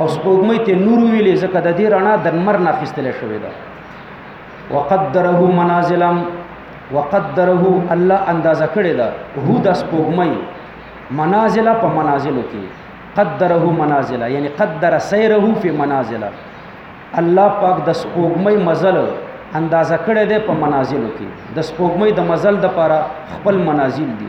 او سپوږمۍ ته نور ویلې ځکه د دې رڼا د نمر نه اخیستل شوې ده وقدره منازلا وقدره الله اندازه کړې ده هو د سپوږمۍ منازل په منازلو کې قدره منازل یعنی قدر سیره فی منازل الله پاک د سپوږمۍ مزل اندازه کړې ده په منازلو کې د سپوږمۍ د مزل د پاره خپل منازل دي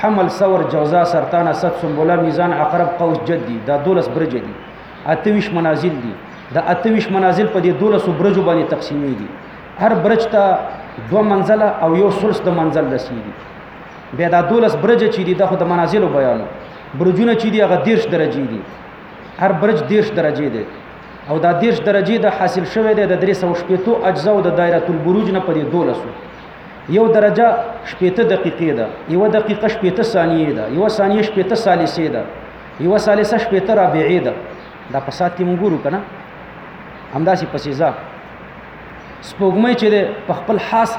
حمل ثور جوزا سرطان اسد سنبوله میزان عقرب قوس جد دي دا دولس برج دي اتویش منازل دي دا اتویش منازل په دې دولس برجو باندې تقسیمیږي هر برج ته دوه منزله او یو ثلث د منزل رسیږي بیا دا دولس برج چې دي د خو د منازل بیانو برجونه چې دي هغه دیرش درجه دي هر برج دیرش درجه دي او دا دیرش درجه د حاصل شوه د 300 شپېتو اجزا او د دایره البروج نه پرې دولسو یو درجه شپېته دقیقې ده یو دقیقه شپېته ثانیې ده یو ثانیه شپېته ثالثې ده یو ثالثه شپېته رابعې ده دا په سات کې موږ ګورو کنه همداسې په سیزا سپوږمۍ چې ده په خپل حاس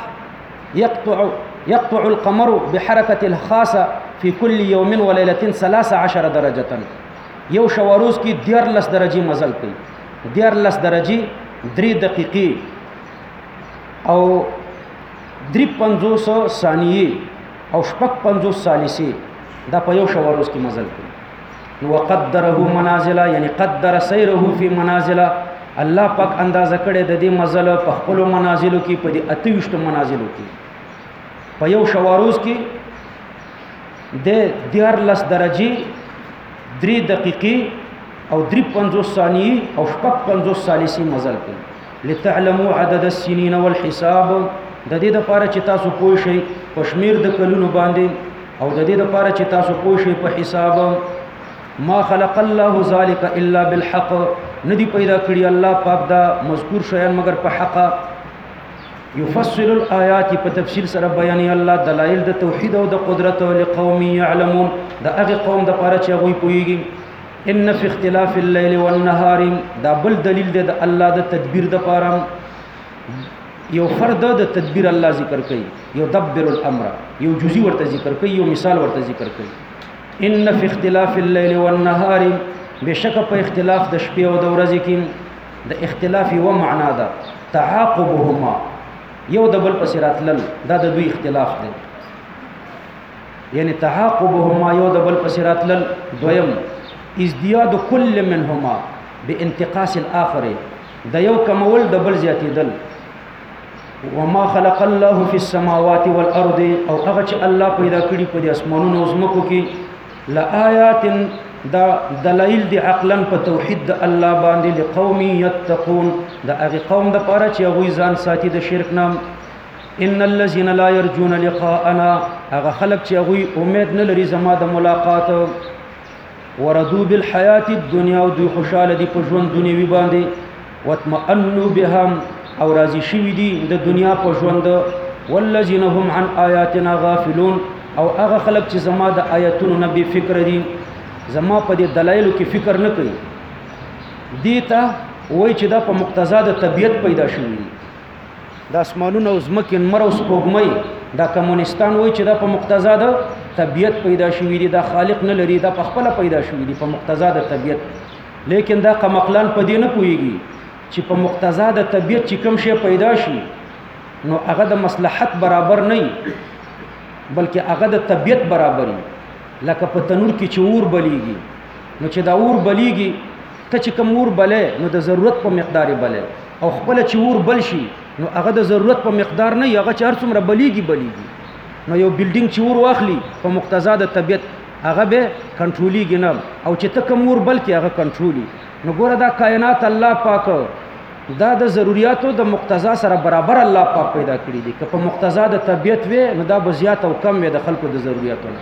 يقطع يقطع القمر بحركة الخاصة في كل يوم وليلة 13 درجة یو شواروز کې 14 درجه مزل کوي 14 درجه 3 دقیقې او درې پنځوس ثانیې او شپږ پنځوس ثالثې دا په یو شوروز کې مزل کوي نو وقدره منازله یعنی قدر سیره فی منازله الله پاک اندازه کړی د دې مزل په خپل منازلو کې په دې اتوشت منازلو کې په یو شواروز کې د دیار لس درجه درې دقیقې او درې پنځوس ثانیې او شپږ پنځوس ثالثې مزل کوي لتعلموا عدد السنين والحساب د دې لپاره چې تاسو پوه شئ په شمیر د کلونو باندې او د دې لپاره چې تاسو پوه شئ په حساب ما خلق الله ذلك الا بالحق ندی پیدا کړی الله پاک دا مذکور شیان مگر په حق يفصل الآيات په تفصيل سره بیان الله دلائل د توحید او د قدرت او لقوم يعلمون د هغه قوم د پاره چې هغه پويږي ان فی اختلاف الليل والنهار دا بل دلیل دی د الله د تدبیر د پاره یو فرد د تدبیر الله ذکر کوي یو دبر الامر یو جزئی ورته ذکر کوي یو مثال ورته ذکر کوي ان فی اختلاف الليل والنهار بشک په اختلاف د شپې او د ورځې کې د اختلاف یو معنا ده تعاقبهما یو د بل پسې راتلل دا د دوی اختلاف دی یعنی تحاقبهما یو د بل پسې راتلل دویم ازدیاد کل منهما بانتقاص الاخر د یو کمول د بل زیاتېدل وما خلق الله في السماوات والارض او هغه چې الله پیدا کړی په دې اسمانونو او زمکو کې لآيات دا دلایل دی عقلا په توحید د الله باندې لقوم یتقون دا هغه قوم د پاره چې هغه ځان ساتي د شرک نام ان الذين لا يرجون لقاءنا هغه خلق چې هغه امید نه لري زما د ملاقات وردو بالحیات الدنیا او دوی خوشاله دي په ژوند دنیوي باندې واتمئنوا بهم او راضي شوي دي د دنیا په ژوند والذین هم عن آیاتنا غافلون او هغه خلک چې زما د آیاتونو نه بي فکر دي زما په دې دلایلو کې فکر نه کوي دیتا وای چې دا په مقتضا د طبیعت پیدا شوی د اسمانونو او ځمکې نمر او سپوږمۍ دا کمونستان وایي چې دا په مقتضا د طبیعت پیدا شوي دي دا خالق نه لري دا په خپل پیدا شوي دي په مقتضا د طبیعت لیکن دا قمقلان په دې نه پوهیږي چې په مقتضا د طبیعت چې کوم شی پیدا شي نو هغه د مصلحت برابر نه بلکې هغه د طبیعت برابري لکه په تنور کې چې اور بلیږي نو چې دا اور بلیږي ته چې کوم اور بلې نو د ضرورت په مقدار بلې او خپل چې اور بل شي نو هغه د ضرورت په مقدار نه هغه چې هر څومره بلیږي بلیږي نو یو بلډینګ چې ور واخلي په مقتضا د طبیعت هغه به کنټرولېږي نه او چې ته کوم ور بلکې هغه کنټرولي نو ګوره دا کائنات الله پاک دا د ضرورتو د مقتضا سره برابر الله پاک پیدا کړی دي که په مقتضا د طبیعت وي نو دا به زیات او کم وي د خلکو د ضرورتونو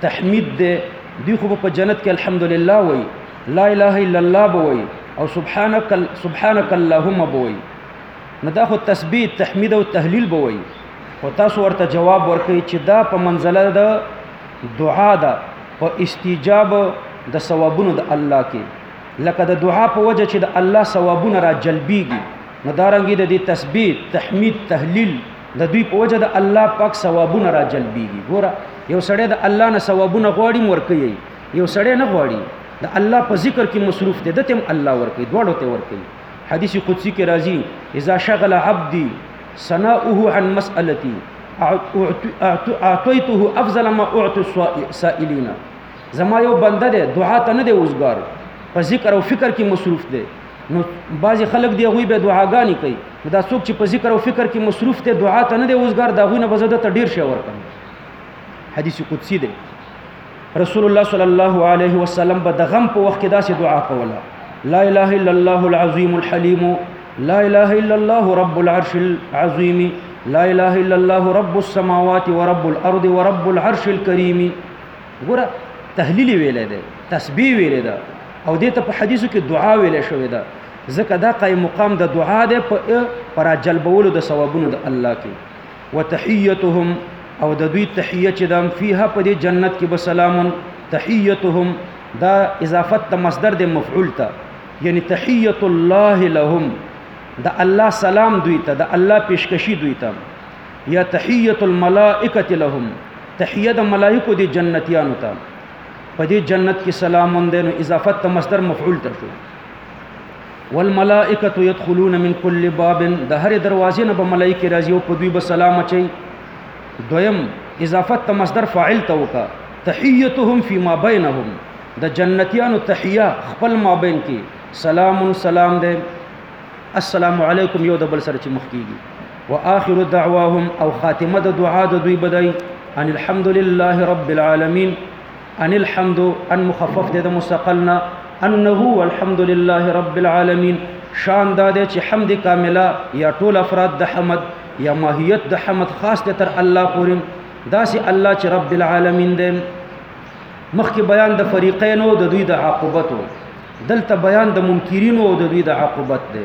تحمید دی دوی خو په جنت کې الحمدلله وای لا اله الا الله به وای او سبحانك سبحانك اللهم به وای نه دا خو تسبیح تحمید او تهلیل به وای او تاسو ورته جواب ورکړي چې دا په منزله د دعا ده په استجاب د ثوابونو د الله کې لکه د دعا په وجه چې د الله ثوابونه را جلبيږي نو دارنګي د دې تسبیح تحمید تهلیل د دوی په وجه د الله پاک ثوابونه را جلبيږي ګوره یو سړی د الله نه ثوابونه غواړي ورکوي یو سړی نه غواړي د الله په ذکر کې مصروف دی دته الله ورکوي دواړو ته ورکوي حدیث قدسی کې راځي اذا شغل عبدي ثناؤه عن مسألتي اعطيته افضل ما اعطي السائلين زما یو بنده دی دعا ته نه دی اوسګار په ذکر او فکر کې مصروف دی نو بعضی خلک دی غوی به دعاګانی کوي دا څوک چې په ذکر او فکر کې مصروف ته دعا ته نه دی اوسګار دا غوی نه بزده ته ډیر شی ورکړي حدیث قدسی دی رسول الله صلی الله علیه وسلم به د غم په وخت کې داسې دعا کوله لا اله الا الله العظیم الحلیم لا اله الا الله رب العرش العظیم لا اله الا الله رب السماوات ورب الارض ورب العرش الكريم ګوره تحلیل ویلې ده تسبیح ویلې ده او دې ته په حدیثو کې دعا ویلې شوې ده ځکه دا قائم مقام د دعا ده په پر جلبولو د ثوابونو د الله کې وتحیتهم او د دوی تحیه چې دم فیها په دې جنت کې بسلام تحیتهم دا اضافت د مصدر د مفعول ته یعنی تحیت الله لهم د الله سلام دوی ته د الله پیشکشي دوی ته یا تحیت الملائکه لهم تحیه د ملائکو دی جنتیانو ته په دې جنت کې سلام وندنو اضافه ته مصدر مفعول ته شو والملائکه يدخلون من كل باب د هر دروازې نه به ملائکه راځي او په دوی به سلام اچي دویم اضافه ته مصدر فاعل ته وکا تحیتهم فيما بينهم د جنتیانو تحیه خپل مابین کې سلام سلام ده السلام علیکم یو د بل سره چې مخ کیږي واخر دعواهم او خاتمه د دعا د دوی بدای ان الحمد لله رب العالمین ان الحمد ان مخفف د مستقلنا انه والحمد لله رب العالمین شان دا دی چې حمد کامله یا ټول افراد د حمد یا ماهیت د حمد خاص دی تر الله پورې داسې الله چې رب العالمین دی مخکې بیان د فریقینو د دوی د عاقبتو دلته بیان د منکرینو او د دوی د عاقبت دی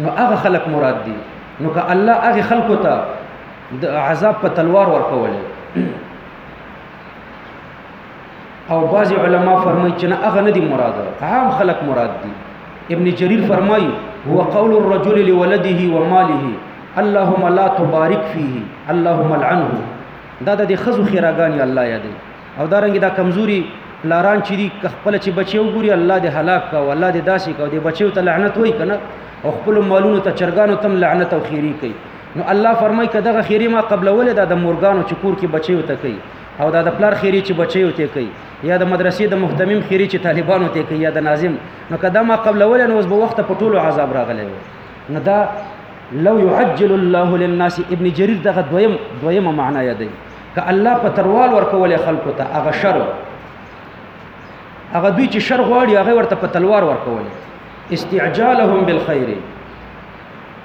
نو هغه خلق مراد دي نو که الله هغه خلقو ته د عذاب په تلوار ورکول او بعضی علما فرمایي چې نه هغه نه دي مراد عام خلق مراد دي ابن جرير فرمایي هو قول الرجل لولده وماله اللهم لا تبارك فيه اللهم العنه دا د خزو خیراګانی الله یادوي او دا رنګ دا کمزوري پلاران چې دي خپل چې بچي وګوري الله دې هلاک کا او الله دې داسې کا او دې بچي ته لعنت وای کنه او خپل مالونو ته چرګانو تم لعنت او خیری کوي نو الله فرمای کده غ خیری ما قبل ول دا د مورګانو چې کور کې بچي وته کوي او دا د پلار خیری چې بچي وته کوي یا د مدرسې د مهتمم خیری چې طالبانو ته کوي یا د ناظم نو کده ما قبل ول نو اوس به وخت په ټولو عذاب راغلی نو دا لو يعجل الله للناس ابن جرير دغه دویم دویمه معنا یادوي که الله په تروال ورکول خلکو ته هغه شر هغه دوی چې شر غواړي هغه ورته په تلوار ورکول استعجالهم بالخير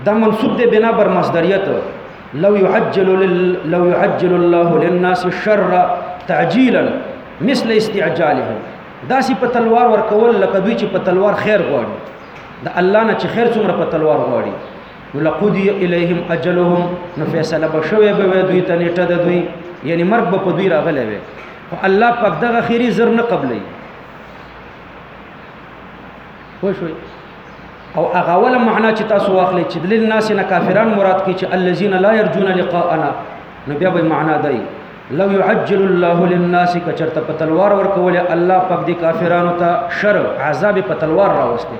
دا منصوب دی بنا بر مصدریت لو يعجل لل... لو يعجل الله للناس الشر تعجيلا مثل استعجالهم دا سی په تلوار ورکول لکه دوی چې په تلوار خیر غواړي د الله نه چې خیر څومره په تلوار غواړي نو لقضی الیهم اجلهم نو فیصله بشوي به دوی ته نیټه د دوی یعنی مرګ به په دوی راغلی وي خو الله پاک دغه خیری زر نه قبلې خو شوي او هغه ول معنا چې تاسو واخلې چې دلیل ناس نه کافران مراد کې چې الذين لا يرجون لقاءنا نو بیا به معنا دی لو يعجل الله للناس کچرته په تلوار ورکول الله پاک دي کافرانو ته شر عذاب په تلوار راوستي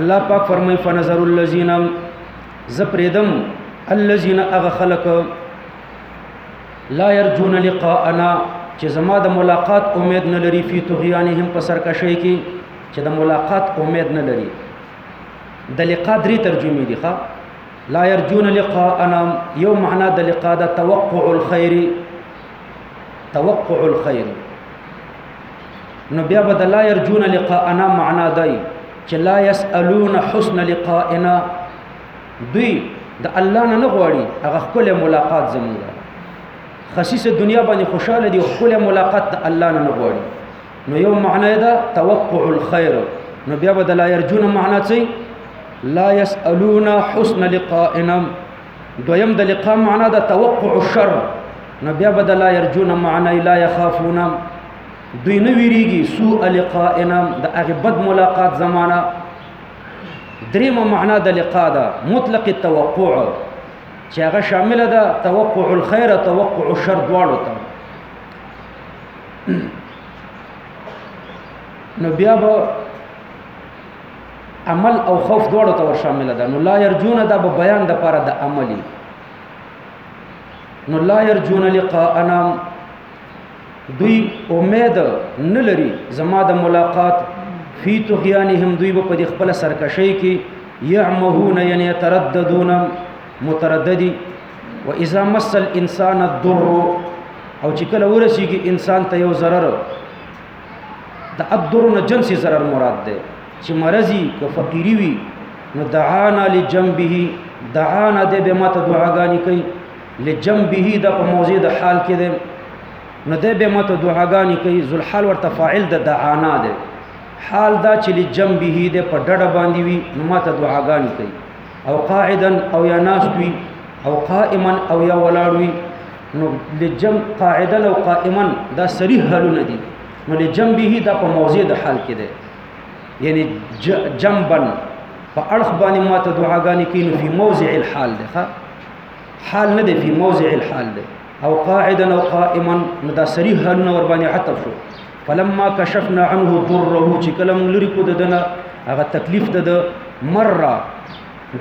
الله پاک فرمای فنظر الذين زپریدم الذين اغه خلق لا يرجون لقاءنا چې زما د ملاقات امید نه لري فی طغیانهم په سرکشی کې چې د ملاقات امید نه لري د لقاء درې ترجمه دي ښا لا يرجون لقاءنا یو معنا د لقاء د توقع الخير توقع الخير نو بیا به لا يرجون لقاءنا معنا دی چې لا يسالون حسن لقاءنا دوی د الله نه غواړي هغه خپل ملاقات زموږ خصيص دنیا باندې خوشاله دي خپل ملاقات د الله نه غواړي نو یو معنی دا توقع الخير نو بیا به لا يرجون معنا څه لا يسالون حسن لقاءنا دویم د لقاء معنا د توقع الشر نو بیا به د لا يرجون معنا لا يخافون دوی نه ویریږي سوء لقائنا د هغه بد ملاقات زمانہ دریم معنا د لقاء ده مطلق التوقع چې هغه شامل ده توقع الخير او توقع الشر دواړو ته نو بیا به عمل او خوف دواړو ته شامل ده نو لا يرجون دا به بیان د پاره د عملی نو لا يرجون لقاءنا دوی امید نه لري زما د ملاقات فی طغیانهم دوی په دې خپل سرکشی کې يعمهون یعنی ترددون مترددی و اذا مس الانسان الضر او چې کله ورسیږي انسان ته یو ضرر د الدر نه جنس ضرر مراد ده چې مرضی که فقيري وي نو دعانا لجنبه دعانا د به ماته دعاګانی کوي لجنبه د په موضع د حال کې ده نو د به ماته دعاګانی کوي ذل حال ورته فاعل د دعانا ده حال دا چې لجنبه د په ډډه باندې وي نو ماته دعاګانی کوي او قاعدا او یا ناس وي او قائما او یا ولاړ وي نو لجم قاعدا او قائما دا صریح حالونه دي نو لجم به دا په موضع د حال کې ده یعنی جنبا په اړخ باندې ماته دعاګانې کینو په موضع الحال ده حال نه دی په موضع الحال ده او قاعدا او قائما نو دا صریح حالونه ور باندې عطف شو فلما کشفنا عنه ضره چې کله موږ لري کو ددنه هغه تکلیف ده د مره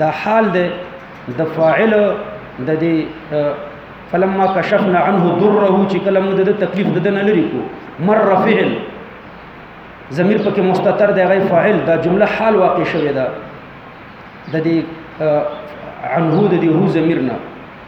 دا حال ده د فاعل د دې فلما کشفنا عنه ضره چې کله موږ د تکلیف ددنه لري کو مره فعل ضمیر پکې مستتر دی غیر فاعل دا جمله حال واقع شوه ده د دې عنه د دې هو ضمیر نه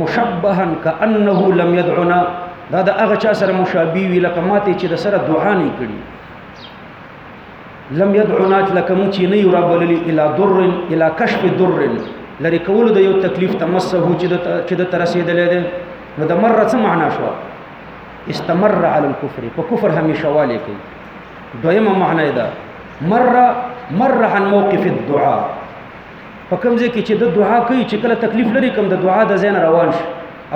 مشبها كانه لم يدعنا دا د هغه چا سره مشابه وی لکه ماته چې د سره دعا نه کړي لم يدعنا لکه مو چې نه یو را بللی الی در الی کشف در لری کول د یو تکلیف تمسه چې د چې د ترسیدلې ده نو د مره څه معنا شو استمر علی الكفر په کفر همیشه والي کوي دویمه معنا ده مره مره عن موقف الدعاء په کوم ځای کې چې د دعا کوي چې کله تکلیف لري کوم د دعا د زین روان شي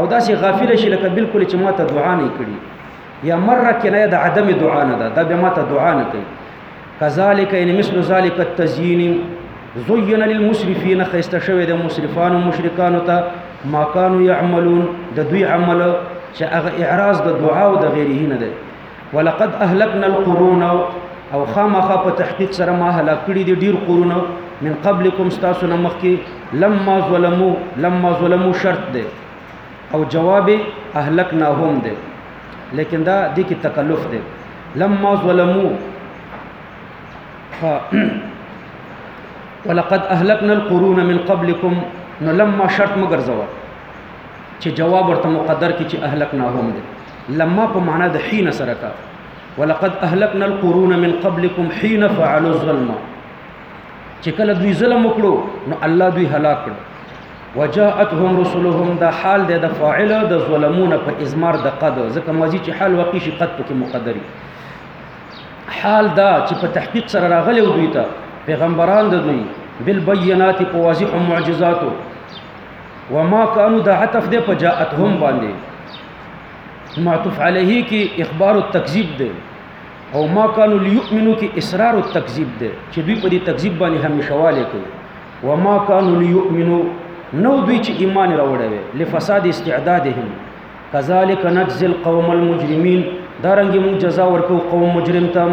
او دا سي غافل شي لکه بالکل چې ماته دعا نه کړي یا مره کې نه د عدم دعا نه ده دا به ماته دعا نه کوي کذالک ان مثل ذالک التزیین زین للمسرفین خسته شوی د مسرفانو مشرکانو ته ما كانوا يعملون د دوی عمل چې هغه اعراض د دعا او د غیره نه ده ولقد اهلكنا القرون او خامخه په تحقیق سره ما هلاک کړي دي ډیر قرونه من قبلکم تاسو نه مخکي لما ظلمو لما ظلمو شرط ده او جواب اهلکنا هم ده لیکن دا د کی تکلف ده لما ظلمو ف ولقد اهلكنا القرون من قبلكم نو لما شرط مګرځوا چې جواب ورته مقدر کی چې اهلکنا هم ده لما په معنا د حين سره کا ولقد اهلكنا القرون من قبلكم حين فعلوا الظلم چې کله دوی ظلم وکړو نو الله دوی هلاک کړ وجاءتهم رسلهم دا حال د فاعل د ظلمونه په ازمار د قد ځکه ماضی چې حال واقع شي قد پکې مقدري حال دا چې په تحقیق سره راغلی دوی ته پیغمبران د دوی بالبينات په واضح معجزاتو وما كانوا د عطف د فجاءتهم باندې معطوف علیه کې اخبار او تکذیب دی او ما کانو لیؤمنو کې اصرار او تکذیب دی چې دوی په دې تکذیب باندې همیشواله کوي و ما کانو لیؤمنو نو دوی چې ایمان راوړی وي لفساد استعدادهم کذالک نجزی القوم المجرمین دارنګ موږ جزا ورکو قوم مجرم تم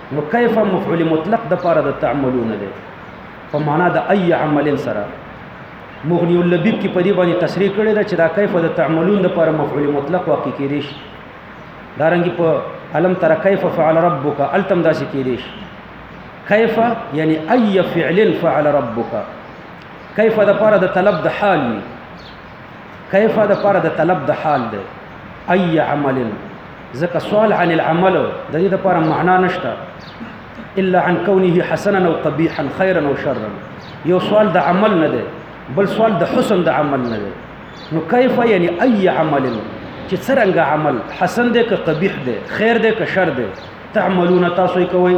نو کیف مفعول مطلق د پاره د تعملون دی په معنا د ای عمل سره مغنی اللبیب کې په دې باندې تصریح کړی دا چې دا کیف د تعملون د پر مفعول مطلق واقع کېږي شي دا رنګ په علم تر کیف فعل ربک التم داسې کېږي شي کیف یعنی ای فعل فعل ربک کیف د پر د طلب د حال وي کیف د پر د طلب د حال دی ای عمل ځکه سوال عن العمل د دې لپاره معنا نشته الا عن كونه حسنا او قبيحا خيرا او شرا یو سوال د عمل نه دی بل سوال د حسن د عمل نه دی نو کیف یعنی ای عمل چې څرنګه عمل حسن دی که قبیح دی خیر دی که شر دی تعملون تاسو کوي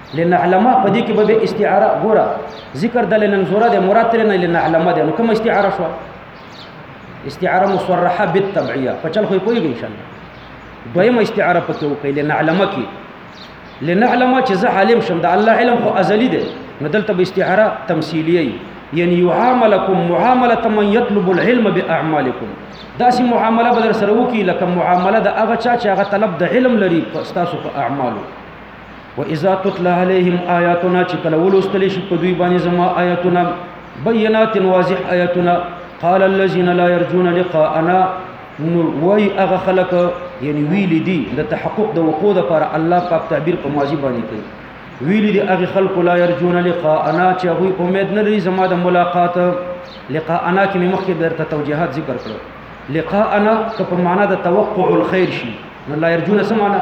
لنعلمه په دې کې به استعاره ګوره ذکر د لننظره د مراد تر نه لنعلمه ده نو کوم استعاره شو استعاره مصرحه بالتبعيه په چل خو پويږي ان شاء الله دویم استعاره پکې وکړي لنعلمه کې لنعلمه چې زه عالم شم د الله علم خو ازلی ده نو دلته به استعاره تمثيليه یعنی یعاملکم معامله من یطلب العلم باعمالکم داسې معامله بدر سره وکي لکه معامله د هغه چا چې هغه طلب د علم لري تاسو په اعمالو و اذا تتلى عليهم آیاتنا چې کله ولوستل شي په دوی باندې زما آیاتنا بینات واضح آیاتنا قال الذين لا يرجون لقاءنا نو وای هغه خلک یعنی ویل دي د تحقق د وقوع لپاره الله پاک تعبیر په ماضی باندې کوي ویل دي هغه خلک لا يرجون لقاءنا چې هغه امید نه لري زما د ملاقات لقاءنا کې مخکې درته توجيهات ذکر کړو لقاءنا که په معنا د توقع الخير شي نو لا يرجون سمانا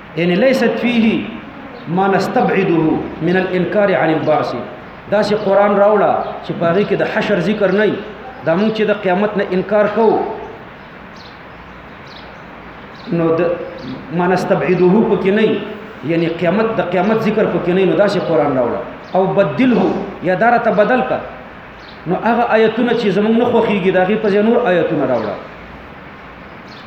یعنی لیست فيه ما نستبعده من الانکار عن البعث دا سي قران راوړه چې پاغي کې د حشر ذکر نه دا موږ چې د قیامت نه انکار کوو نو د ما نستبعده پکې نه یعنی قیامت د قیامت ذکر پکې نه نو دا سي قران راوړه او بدله یا دارته بدل کا نو هغه آیتونه چې زمونږ نه خوخیږي دا غي په نور آیتونه راوړه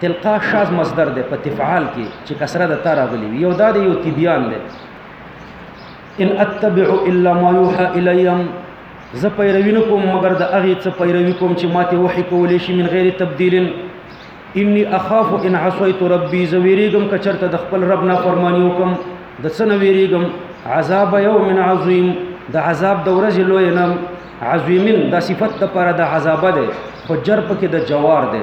تلقا شاز مصدر دی په تفعال کې چې کسره د تا راغلی وي یو دا دی یو تبیان دی ان اتبع الا ما یوحى الیم زه پیروي نه کوم مګر د هغې څه پیروي کوم چې ماته وحي کولی شي من غیر تبدیل انی اخاف ان عصیت ربی زه ویریږم که چرته د خپل رب نه فرمانی وکم د څه نه ویریږم عذاب یوم عظیم د عذاب د ورځې لوی نه عظیمن دا صفت د پاره د عذاب ده خو جر پکې د جوار ده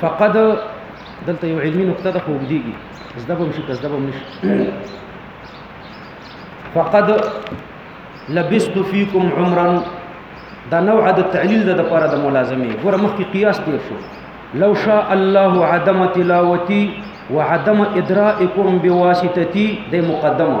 فقد دلته یو علمي نقطه ده خو وګدیږي زده به مشي زده به مشي فقد لبست فيكم عمرا دا نوع د تعلیل ده د پاره د ملازمه ګوره مخکې قیاس تیر شو لو شاء الله عدم تلاوتي وعدم ادرائكم بواسطتي د مقدمه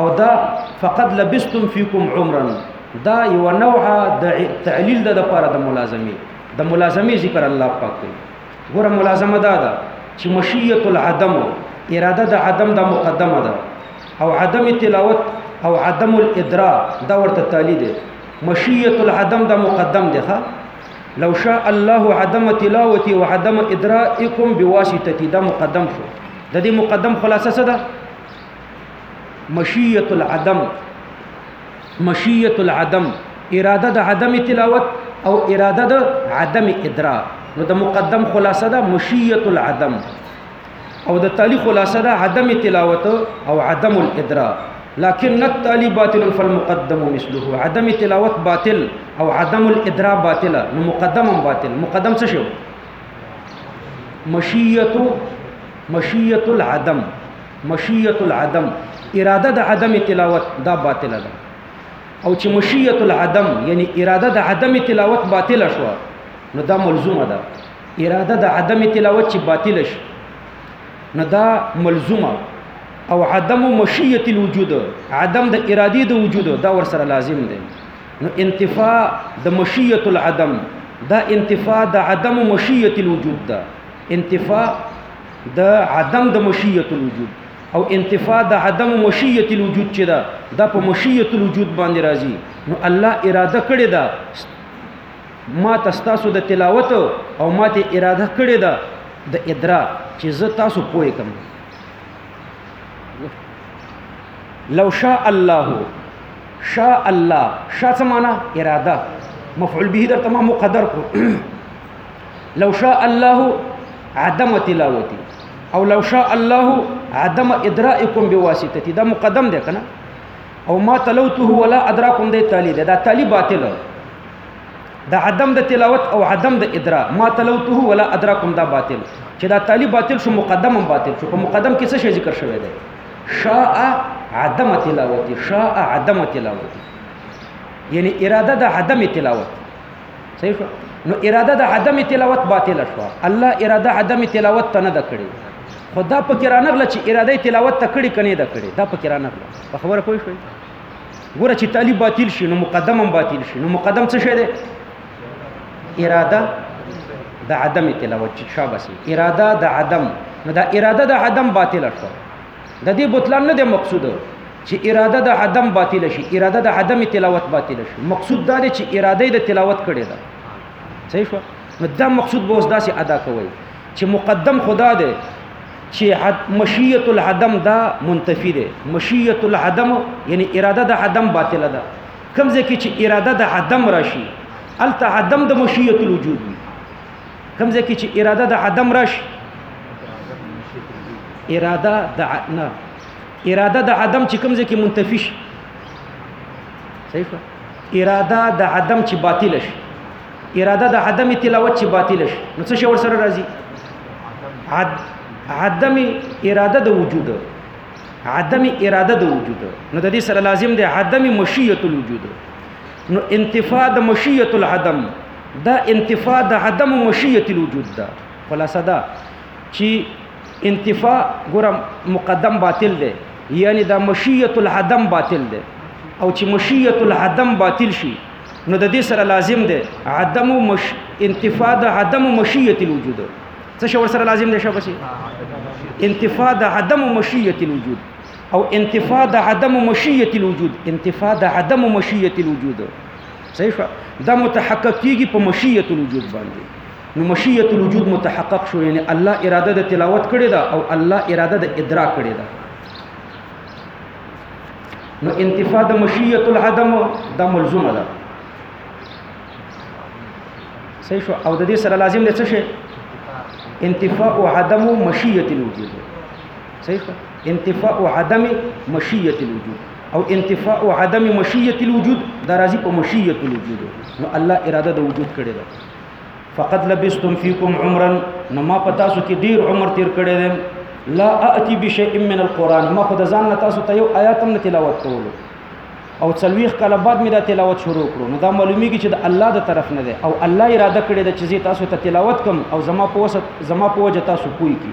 او دا فقط لبستم فیکم عمرا دا یو نوع د تعلیل د لپاره د ملازمه د ملازمه ذکر الله پاک کوي ګوره ملازمه دا ده چې مشیت العدم اراده د عدم د مقدمه ده او عدم تلاوت او عدم الادراء دا ورته تالی ده مشیت العدم د مقدم ده ښا لو شاء الله عدم تلاوتي وعدم ادرائكم بواسطتي دا مقدم شو د دې مقدم خلاصه څه ده مشیت العدم مشیت العدم اراده د عدم تلاوت او اراده د عدم ادراک نو د مقدم خلاصه ده مشیت العدم او د تالی خلاصه ده عدم تلاوت او عدم الادراک لكن التالي باطل فالمقدم مثله عدم تلاوت باطل او عدم الادراك باطل نو مقدم باطل مقدم څه شو مشیت مشیت العدم مشیت العدم اراده د عدم تلاوت دا باطل ده او چې مشیت العدم یعنی اراده د عدم تلاوت باطل شو نو دا ملزومه ده اراده د عدم تلاوت چې باطل شي نو دا ملزومه او عدم مشیت الوجود عدم د ارادي د وجود دا ور سره لازم دی نو انتفاع د مشیت العدم دا انتفاع د عدم مشیت الوجود ده انتفاع د عدم د مشیت الوجود او انتفاع د عدم مشیت الوجود چې دا د په مشیت الوجود باندې راځي نو الله اراده کړې ده ما تاسو د تلاوت او ما ته اراده کړې ده د ادرا چې زه تاسو پوي کوم لو شاء الله شاء الله شاء څه معنا اراده مفعول به درته ما مقدر کو لو شاء الله عدم تلاوتي او لو شاء الله عدم ادراکم بواسطتي دا مقدم دی کنه او ما تلوته ولا ادراکم دی تالی دی دا تالی باطل دا عدم د تلاوت او عدم د ادراک ما تلوته ولا ادراکم دا باطل چې دا تالی باطل شو مقدم هم باطل شو په مقدم کې څه شی ذکر شوی دی شاء عدم تلاوتي شاء عدم تلاوتي یعنی اراده د عدم تلاوت صحیح شو نو اراده د عدم تلاوت باطل شو الله اراده عدم تلاوت ته نه د کړی خدا پکې رانغله چې اراده تلاوت ته کړی کني د کړی دا پکې رانغله په خبره پوه شوي ګوره چې تعالی باطل شي نو مقدم هم باطل شي نو مقدم څه شي دی اراده د عدم تلاوت چې شابه سي اراده د عدم نو دا اراده د عدم باطل شو د دې بطلان نه دی مقصود چې اراده د عدم باطل شي اراده د عدم تلاوت باطل شي مقصود دا دی چې اراده د تلاوت کړي ده صحیح شو نو دا مقصود به اوس داسې ادا کوي چې مقدم خدا دی چې مشیت العدم دا منتفی دی مشیت العدم یعنی اراده د عدم باطل ده کوم ځکه چې اراده د عدم راشي الته عدم د مشیت الوجود وي کوم ځکه چې اراده د عدم راشي اراده د نه اراده د عدم چې کوم ځکه منتفي شي صحیح اراده د عدم چې باطل شي اراده د عدم تلاوت چې باطل شي نو څه شور سره راځي عد عدم اراده د وجود عدم اراده د وجود نو د دې سره لازم دی عدم مشیت الوجود نو انتفاع د مشیت العدم دا انتفاع د عدم مشیت الوجود ده خلاصه ده چې انتفاع ګره مقدم باطل ده یعنی دا مشیت العدم باطل ده او چې مشیت العدم باطل شي نو د دې سره لازم ده عدم مش انتفاع د عدم مشیت الوجود څه شور سره لازم ده شابسي انتفاع د عدم مشیت الوجود او انتفاع د عدم مشیت الوجود انتفاع د عدم مشیت الوجود صحیح شو دا متحقق کیږي په مشیت الوجود باندې نو مشیت الوجود متحقق شو یعنی الله اراده د تلاوت کړې ده او الله اراده د ادراک کړې ده نو انتفاع د مشیت العدم دا ملزومه ده صحیح شو او د دې سره لازم دی څه شي انتفاع عدم مشیت الوجود صحیح شو انتفاء عدم مشیت الوجود او انتفاء عدم مشیت الوجود دا راځي په مشیت الوجود نو الله اراده د وجود کړی ده فقد لبستم فيكم عمرا نو ما پتا سو کې ډیر عمر تیر کړی دی لا اتي بشيء من القران ما خود ځان نه تاسو ته یو آیات هم تلاوت کولو او څلويخ کله بعد مې دا تلاوت شروع کړو نو دا معلومیږي چې د الله د طرف نه ده او الله اراده کړې ده چې تاسو ته تلاوت کوم او زما په وسه زما په وجه تاسو پوي کی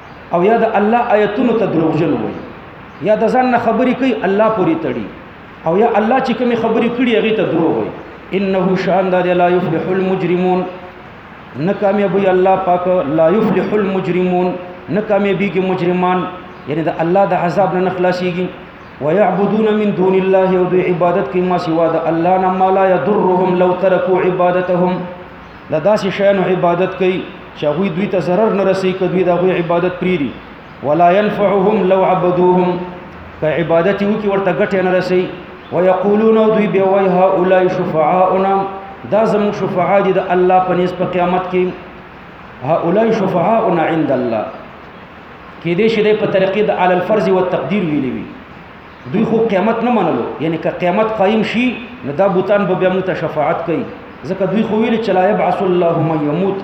او یا د الله آیتونو ته دروغجن وي یا د ځان نه خبرې کوي الله پوری تړي او یا الله چې کوم خبرې کړي هغه ته دروغ وي انه شان د لا یفلح المجرمون نه کامیابی الله پاک لا یفلح المجرمون نه کامیابیږي مجرمان یعنی د الله د عذاب نه خلاصيږي ويعبدون من دون الله او د عبادت کې ما سوا د الله نه ما لا يضرهم لو تركوا عبادتهم د داسې شیانو عبادت کوي چې هغه دوی ته zarar نه رسي کوي دا غوي عبادت پریری ولا ينفعهم لو عبدوهم که عبادت یو کې ورته ګټه نه رسي ويقولون دوی به وای هؤلاء شفعاؤنا دا زمو شفعاء دي د الله په نس په قیامت کې هؤلاء شفعاؤنا عند الله کې دې شې په طریقې د علی الفرض والتقدیر ویلې وی دوی خو قیامت نه منلو یعنی که قیامت قائم شي نو دا بوتان به بیا موږ ته شفاعت کوي ځکه دوی خو ویل چې لا یبعث الله من یموت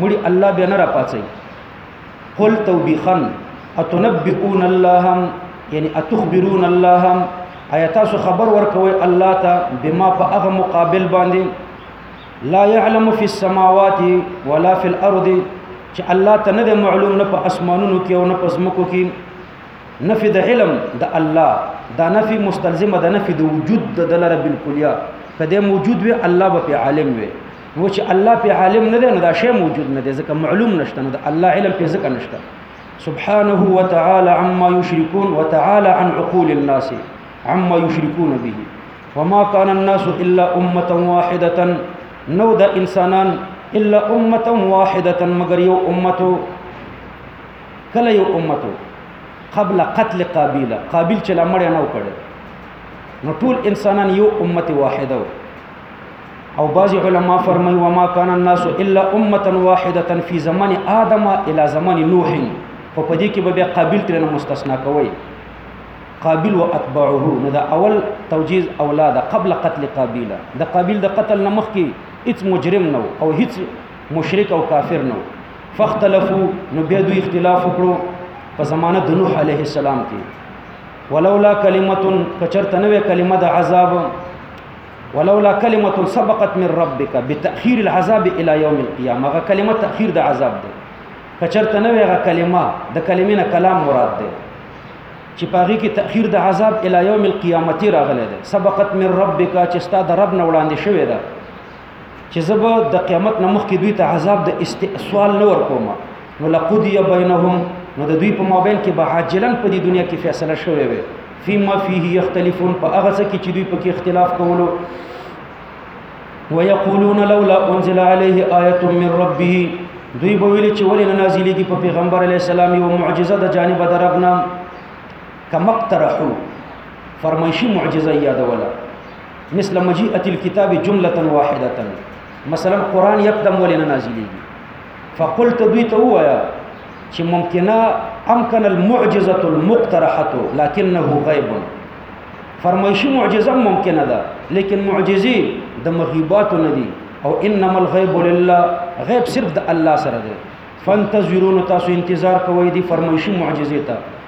مړي الله بیا نه را پاتې قل توبیخا اتنبئون الله یعنی اتخبرون الله آیا تاسو خبر ورکوي الله ته بما په هغه مقابل باندې لا يعلم في السماوات ولا في الارض چې الله ته نه معلوم نه په اسمانونو کې او نه په زمکو کې نفي د علم د الله دا نفي مستلزمه د نفي د وجود د دلاره بالکلیا کده موجود وي الله به عالم وي نو چې الله په عالم نه دی نو دا شی موجود نه دی ځکه معلوم نشته نو د الله علم په ځکه نشته سبحانه وتعالى عما يشركون وتعالى عن عقول الناس عما يشركون به وما كان الناس الا امه واحده نو د انسانان الا امه واحده مگر یو امته کله یو امت قبل قتل قابیل قابیل چې لا مړ نه وکړي نو ټول انسانان یو امت واحده او بعض علما فرمایي وما كان الناس الا امه واحده في زمن ادم الى زمن نوح خو په دې کې به بیا قابل تر نه مستثنا کوي قابل او اتباعه نو دا اول توجیز اولاد قبل قتل قابیل د قابیل د قتل نه مخکې هیڅ مجرم نه او هیڅ مشرک او کافر نه فاختلفو نو بیا دوی اختلاف وکړو په زمانه د نوح علیه السلام کې ولولا کلمه کچرته نوې کلمه د عذاب ولولا کلمه سبقت من ربک بتاخير العذاب الى يوم القيامه هغه کلمه تاخير د عذاب ده کچرته نوې هغه کلمه د کلمې نه کلام مراد ده چې پاغي کې تاخير د عذاب الى يوم القيامه راغله ده سبقت من ربک چې ستاسو د رب نه وړاندې شوې ده چې زه به د قیامت نه مخکې دوی ته عذاب د استئصال نه ورکوم نو لقضی بینهم نو د دوی په مابین کې به عاجلا په دې دنیا کې فیصله شوې وي فيما فيه يختلفون په هغه څه کې چې دوی پکې اختلاف کولو ويقولون لولا انزل عليه آية من ربه دوی به ویل چې ولې نه نازلېږي په پیغمبر علی السلام یو معجزه د جانب د رب نه کمقترحو فرمایشي معجزه یادوله مثل مجيئة الكتاب جملة واحدة مثلا قرآن يقدم ولنا نازلي فقلت دوی ته وایا چې ممکنه امکن المعجزه المقترحه لكنه غيب فرمایشي معجزه ممکنه ده لیکن معجزه د مغیبات نه دي او انما الغیب لله غیب صرف د الله سره ده فانتظرون تاسو انتظار کوئ دي فرمایشي معجزه ته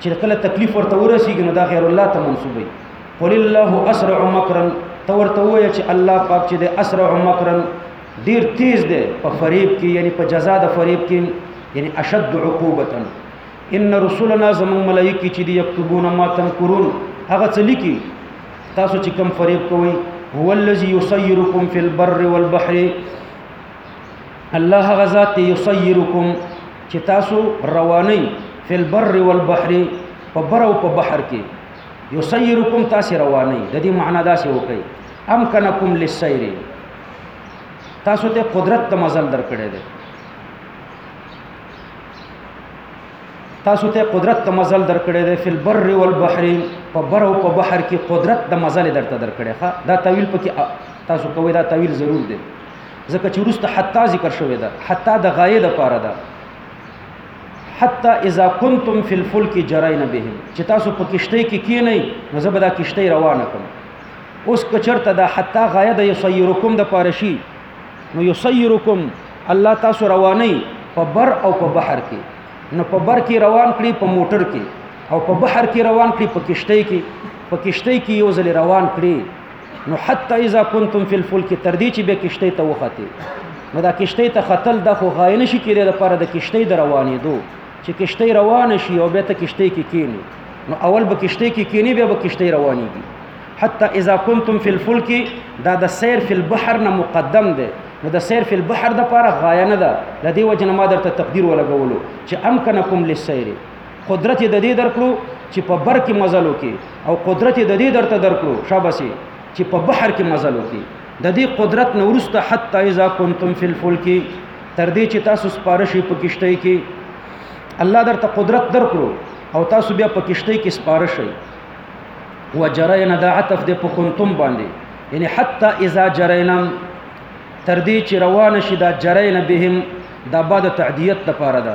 چې کله تکلیف ورته ورسیږي نو دا غیر الله ته منسوبي قل الله اسرع مکرا ته ورته وایي چې الله پاک چې د اسرع مکرا ډیر تیز دی په فریب کې یعنی په جزا د فریب کې یعنی اشد عقوبه ان رسولنا زمون ملائکی چې دی یكتبون ما تنکرون هغه څه لیکي تاسو چې کم فریب کوئ هو الذي يسيركم في البر والبحر الله غزات يسيركم چې تاسو رواني فی البر والبحر په بر او په بحر کې یسیرکم تاسو رواني د دې معنا دا څه وکي امکنکم للسیر تاسو ته قدرت د مزل درکړي دي تاسو ته قدرت د مزل درکړي دي فل بر او البحر په بر او په بحر کې قدرت د مزل درته درکړي ښا دا طویل پکې تاسو کوی دا طویل ضرور دی ځکه چې وروسته حتی ذکر شوې ده حتی د غایې د پاره ده حتی اذا کنتم فی الفلک جرین بهم چې تاسو په کشته کې کینئ نو زه به دا کشته روانه کوم اوس کچرته دا حتی غایه د یسیرکم د پاره شي نو یسیرکم الله تاسو رواني په بر او په بحر کې نو په بر کې روان کړي په موټر کې او په بحر کې روان کړي په کشته کې په کشته کې یو ځل روان کړي نو حتی اذا کنتم فی الفلک تر دې چې به کشته ته وخته نو دا کشته ته خطل د خو غای نشي کېدای لپاره د کشته د روانې دو چې کشته روانه شي او به ته کشته کې کینی نو اول به کشته کې کینی بیا به کشته روانېږي حتی اذا کنتم فی الفلک دا د سیر فی البحر نه مقدم دی نو د سیر فی البحر د لپاره غای نه ده د دې وجه نه ما درته تقدیر ولګولو چې امکنکم للسیر قدرت د دې درکړو چې په بر کې مزل وکي او قدرت د دې درته درکړو شابسي چې په بحر کې مزل وکي د دې قدرت نه ورسته حتی اذا کنتم فی الفلک تر دې چې تاسو سپارشي په کشته کې الله درته قدرت درکړو او تاسو بیا په کشته کې سپارشي وجرینا د عطف د په کنتم باندې یعنی حتی اذا جرینا تر دې چې روان شي دا جرینا بهم دا بعد تعدیت لپاره ده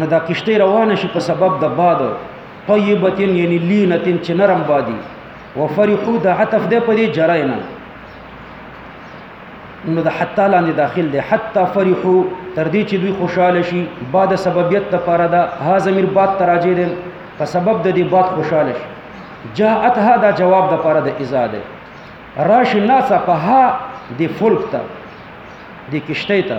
نو دا کشته روانه شي په سبب د باد طیبتین یعنی لینتین چې نرم بادي وفرحو د عطف ده په دې جرای نه نو د حتی لاندې داخل دی حتی فرحو تر دې چې دوی خوشاله شي بعد سببیت لپاره دا ها ضمیر بعد تراجه دی په سبب د دې بعد خوشاله شي جاءتها دا جواب د لپاره د اذا دی راش الناس په ها د فلک ته د کشته ته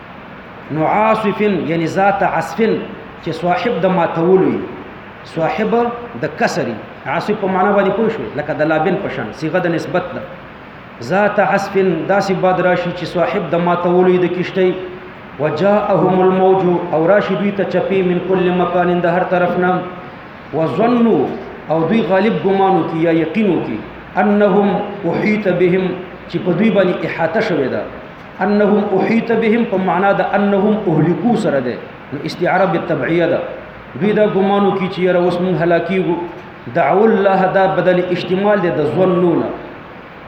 نو عاصفن یعنی ذات عصفن چې صاحب د ماتولو وي صاحب د کسری عاصف په معنا باندې پوه شو لکه د لابن په شان صيغه د نسبت ده ذات عصفن داسې باد راشي چې صاحب د ماتولو وي د کشتۍ وجاءهم الموج او راشي دوی ته چپی من کل مکان د هر طرف نه وظنوا او دوی غالب ګمانو کی یا یقینو کی انهم احیط بهم چې په دوی باندې احاطه شوې ده انهم احیط بهم په معنا د انهم اهلکو سره ده نو استعاره بالتبعیه ده دوی دا ګمانو کی چې را اوس مون هلاکیږو دعو الله دا بدل احتمال ده د ظنونه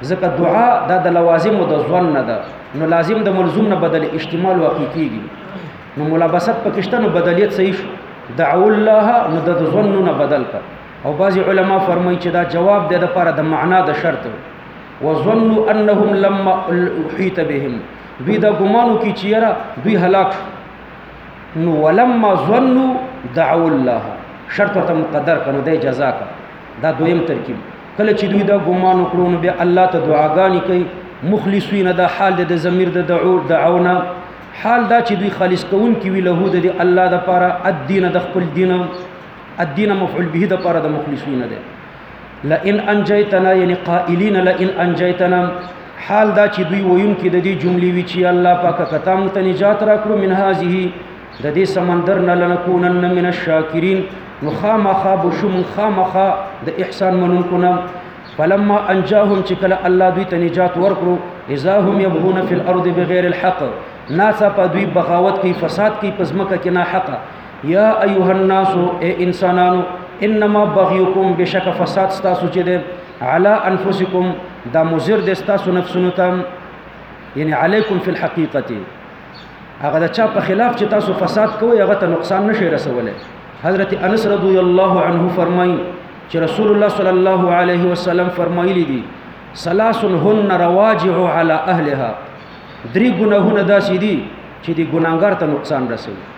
ځکه دعا دا د لوازم او د ظن نه ده نو لازم د ملزوم نه بدل احتمال واقع کیږي نو ملابست پکشته نو بدلیت صحیح شو دعو الله نو د ظنونه بدل کا او بعضی علما فرمایي چې دا جواب ده د لپاره د معنا د شرط وظنوا انهم لما احيط بهم دوی دا ګمانو کی چیرې دوی هلاک نو ولما ظنوا دعوا الله شرط ته مقدر کنو د جزا کا دا دویم ترکیب کله چې دوی دا ګمان وکړو نو بیا الله ته دعاګانې کوي مخلصین دا حال د ضمیر د دعو دعونا حال دا چې دوی خالص کون کی وی له د الله د پاره الدین د خپل دین الدین مفعول به د پاره د مخلصین ده لئن انجیتنا یعنی قائلین لئن انجیتنا حال دا چې دوی وین کې د دې جملې وی چې الله پاک کته مونږ ته نجات راکړو من هذه د دې سمندر نه لنکونن من الشاکرین نو خامخا بشم خامخا د احسان منونکو نه فلما انجاهم چې کله الله دوی ته نجات ورکړو اذا هم يبغون في الارض بغیر الحق ناسا په دوی بغاوت کوي فساد کوي پزمکه کې نه حق یا ایها الناس اے انسانانو انما بغیکم بشک فساد تاسو چې ده علی انفسکم دا مزر د تاسو نفسونو ته یعنی علیکم فی الحقیقه هغه د چا په خلاف چې تاسو فساد کوئ هغه ته نقصان نشي رسولای حضرت انس رضی الله عنه فرمایي چې رسول الله صلی الله علیه وسلم فرمایلی دي سلاس هن رواجع علی اهلها درې ګناهونه داسې دي چې د ګناګار ته نقصان رسوي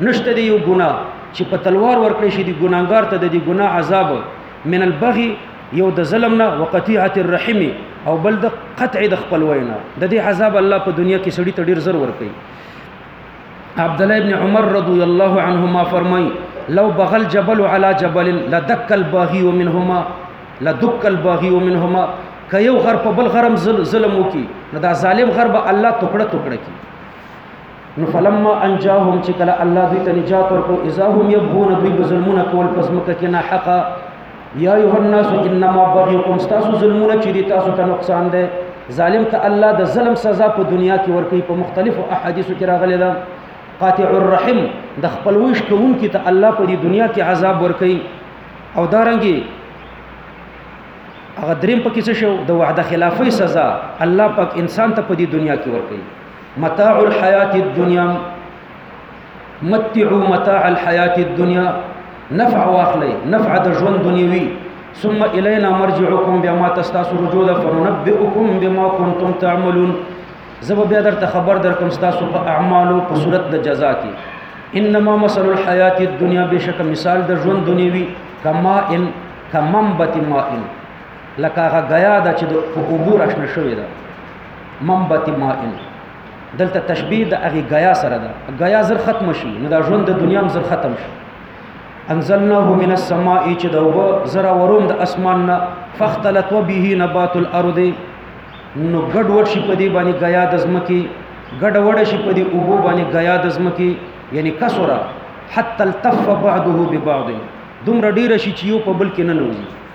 نشته دی یو ګناه چې په تلوار ورکړی شي دی ګناګار ته د دی ګناه عذاب من البغي یو د ظلم نه وقطيعه الرحم او بل د قطع د خپلوي نه د دې عذاب الله په دنیا کې سړی ته ډیر زر ورکړي عبد الله ابن عمر رضی الله عنهما فرمای لو بغل جبل على جبل لدك الباغي ومنهما لدك الباغي ومنهما که یو غر په بل غرم ظلم وکي نو دا ظالم غر به الله ټوکړه ټوکړه کی نو فلما انجاهم چې کله الله دوی ته نجات ورکړو اذا هم يبغون دوی به ظلمونه کول پس مکه کې نه حقا یا ایه الناس انما بغيكم تاسو ظلمونه چې دي تاسو ته نقصان ده ظالم ته الله د ظلم سزا په دنیا کې ورکړي په مختلفو احادیثو کې راغلي ده قاطع الرحم د خپلوي شکون کې ته الله په دې دنیا کې عذاب ورکړي او دارنګي هغه دریم پکې څه شو د وعده خلافي سزا الله پاک انسان ته په دې دنیا کې ورکړي متاع الحیات الدنیا متعو متاع الحیات الدنیا نفع واخلی نفع د ژوند دنیوي ثم الینا مرجعکم بیا ما تاسو رجوع ده فننبئکم بما کنتم تعملون زب بیا درته خبر درکم تاسو په اعمالو په صورت د جزا کې انما مثل الحیات الدنیا بشک مثال د ژوند دنیوي کما ان کمم بت ما ان لکه هغه غیا ده چې د اوبو راشنه شوې ده منبت مائن دلته تشبیه د هغه غیا سره ده غیا زر ختم شي نو دا ژوند د دنیا هم زر ختم شي انزلناه من السماء چې د اوبو زر وروم د اسمان نه فختلت به نبات الارض نو ګډ وډ شي په دې باندې غیا د زمکی ګډ وډ شي په دې اوبو باندې غیا د زمکی یعنی کسره حتى التف بعضه ببعض دومره ډیر شي چې یو په بل کې نه نوځي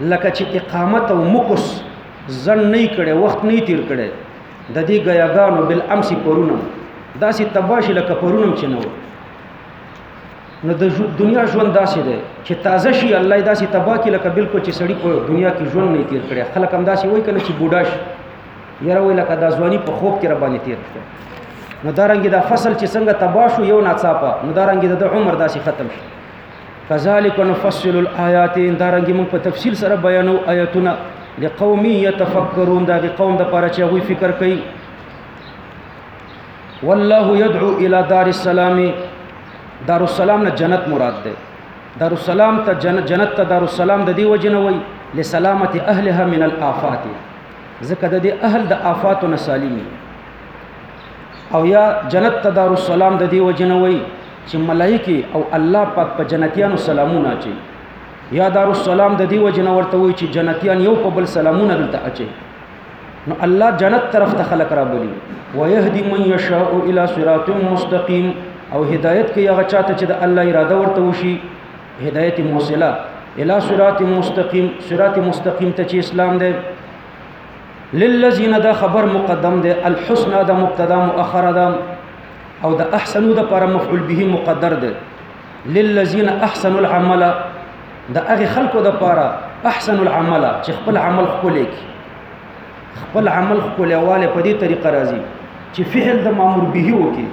لکه چې اقامت او مکس ځن نه کړي وخت نه تیر کړي د دې غیاګانو بل امس پرونم داسې تباشي لکه پرونم چې نو نو د دنیا ژوند داسې دی چې تازه شي الله داسې تبا کې لکه بالکل چې سړی په دنیا کې ژوند نه تیر کړي خلک هم داسې وایي کنه چې بوډا شي یاره وای لکه د ځواني په خوب کې را باندې تیر کړي نو دا رنګ د فصل چې څنګه تبا شو یو ناڅاپه نو دا رنګ د عمر داسې ختم شي کذالک نفصل الآیات دارنګ موږ په تفصیل سره بیانو آیاتونه لقوم یتفکرون دا قوم د پاره چې غوي فکر کوي والله يدعو الى دار السلام دار السلام نه جنت مراد ده دار السلام ته جنت ته دار السلام د دې وجنه وي لسلامت اهلها من الافات ځکه د دې اهل د آفات نه سالمي او یا جنت ته دار السلام د دې وجنه وای چې ملایکه او الله پاک په جنتیانو سلامونه اچي یا دار السلام د دې وجنه ورته وای چې جنتیان یو په بل سلامونه دلته اچي نو الله جنت طرف ته خلق را بلی ويهدي من يشاء الى صراط مستقيم او هدایت کوي هغه چاته چې د الله اراده ورته وشي هدایت موصله الى صراط مستقيم صراط مستقيم ته چې اسلام دی للذین دا خبر مقدم دی الحسنا دا مبتدا مؤخره ده او د احسنو د پر مفعول به مقدر ده للذین احسنوا العمل د هغه خلکو د پاره احسن العمل چې خپل عمل خپل کی خپل عمل خپل واله په دې طریقه راځي چې فعل د مامور به وکي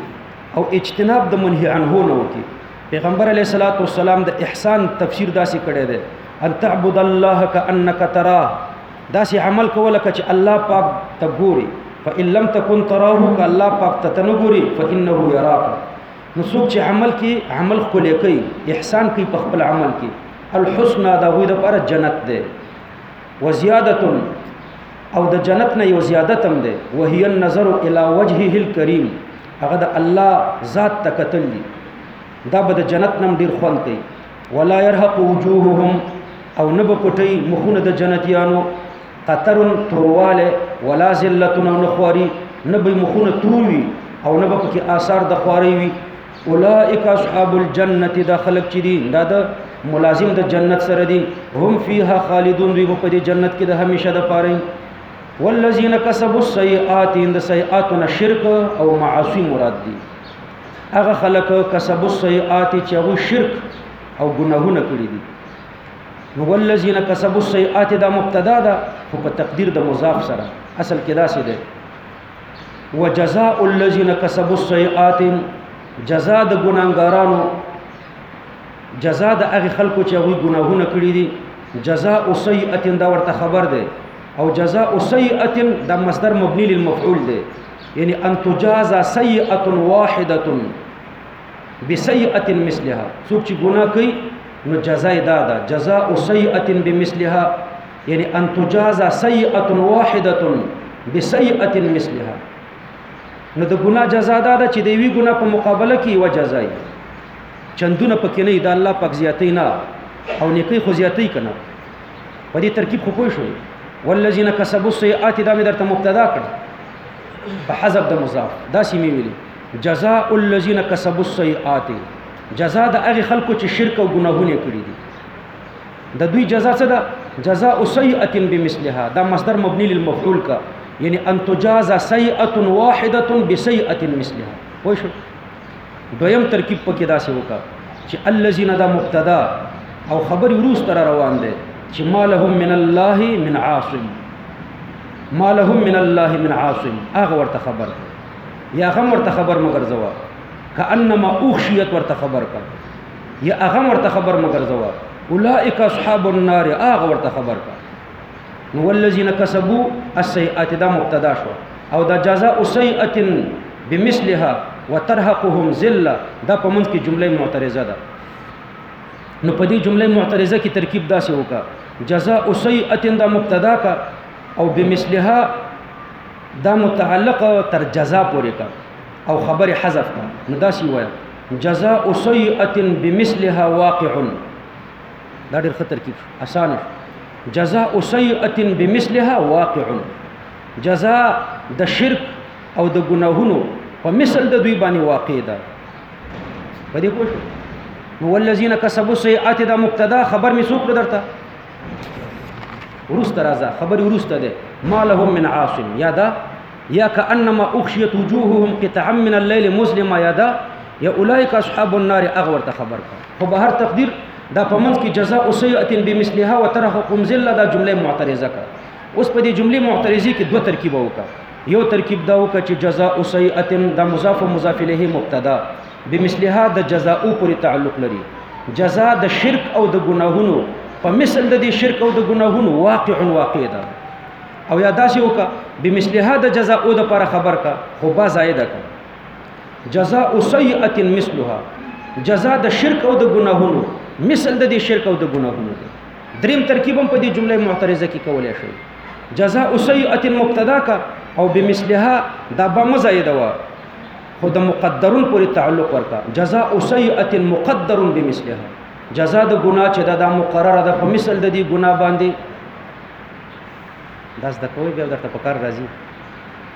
او اجتناب د منهي عنه نه وکي پیغمبر علیه الصلاۃ والسلام د احسان تفسیر داسې کړی دی ان تعبد الله کانک تراه داسې عمل کوه لکه چې الله پاک ته ګوري فإن لم تكن تراه که الله پاک ته ته نه ګوري فإنه يراك نو څوک چې عمل کې عمل ښکلی کوي احسان کوي په خپل عمل کې الحسنى د هغوی دپاره جنت دی وزیادة او د جنت نه یو زیادت هم دی وهي النظر الى وجهه الكريم هغه د الله ذات ته کتل دي دا به د جنت نم ډیر خوند کوي ولا يرهق وجوههم او نه به پټي مخونه د جنتیانو قطر تورواله ولا ذلت او نه خواري نه به مخونه تروي او نه به پکې آثار د خواري وي اولئک اصحاب الجنه دا خلق چې دي دا د ملازم د جنت سره دي هم فيها خالدون دوی په دې جنت کې د همیشه د پاره والذین کسبوا السیئات ان د سیئاتنا شرک او معاصی مراد دي هغه خلک کسب السیئات چې هغه شرک او ګناهونه کړی دي نو ولذین کسب السیئات دا مبتدا ده خو په تقدیر د مضاف سره اصل کې دا څه ده وجزاء الذین کسب السیئات جزاء د ګناګارانو جزاء د هغه خلکو چې هغه ګناهونه کړی دي جزاء سیئه دا ورته خبر ده او جزاء سیئه د مصدر مبني للمفعول ده یعنی ان تجازا سیئه واحده بسیئه مثلها څوک چې ګناه کوي نو جزاء دا ده جزاء سیئه بمثلها یعنی ان تجازا سیئه واحده بسیئه مثلها نو د ګناه جزاء دا ده چې د وی ګناه په مقابله کې و جزای چندونه پکې نه دا الله پاک زیاتې نه او نیکي خو زیاتې کنه په دې ترکیب خو پوه شوي والذین کسبوا السیئات دا مې درته مبتدا کړ په حذف د مضاف دا سیمې ویلي جزاء الذین کسبوا السیئات جزاء د هغه خلکو چې شرک او ګناهونه کړی دي د دوی جزاء څه ده جزاء سیئه بمثلها دا مصدر مبني للمفعول کا یعنی ان تجازا سیئه واحده بسیئه مثلها وای شو دویم ترکیب پکې داسې وکړه چې الذين دا مبتدا او خبر روس تر روان دي چې ما لهم من الله من عاصم ما لهم من الله من عاصم هغه ورته خبر ده یا هغه ورته خبر مګرځوا کانما اوخشیت ورته خبر کړ یا هغه ورته خبر مګرځوا اولئک اصحاب النار هغه ورته خبر کړ نو والذین کسبوا السیئات دا مبتدا شو او دا جزاء سیئه بمثلها وترهقهم ذله دا په منځ کې جمله معترضه ده نو په دې جمله معترضه کې ترکیب داسې وکا جزاء سیئه دا مبتدا کا او بمثلها دا متعلق تر جزاء پورې کا او خبر حذف کا نو داسې وایي جزاء سیئه بمثلها واقع دا ډېر ښه ترکیب شو اسانه شو جزاء سیئه بمثلها واقع جزاء د شرک او د ګناهونو په مثل د دوی باندې واقع ده په دې پوه نو والذین کسبوا سیئات دا مبتدا خبر می سوق درته ورست راځه خبر ورست ده ما لهم من عاصم یا دا یا کانما اخشیت وجوههم قطعا من الليل مظلما یا دا یا اولئک اصحاب النار اغور ته خبر کړه خو به هر تقدیر دا په منځ کې جزاء او سیئه بمثلها وترهقهم ذله دا جمله معترضه کړه اوس په دې جمله معترضه کې دوه ترکیب وکړه یو ترکیب دا وکړه چې جزاء او سیئه دا مضاف او مضاف الیه مبتدا بمثلها د جزاء پورې تعلق لري جزاء د شرک او د ګناهونو په مثل د دې شرک او د ګناهونو واقع واقع ده او یا داسې وکړه بمثلها د جزاء او د پر خبر کا خو با زائد کا جزاء سیئه مثلها جزاء د شرک او د ګناهونو مثل د دې شرک او د ګناهونو دی دریم ترکیب هم په دې جمله معترضه کې کولای شي جزاء سیئه مبتدا کا او بمثلها دا به مزایده وا خو د مقدرون پورې تعلق ورکا جزاء سیئه مقدر بمثلها جزاء د ګناه چې دا مقرره ده په مثل د دې ګناه باندې داس د کوی بیا درته پکار راځي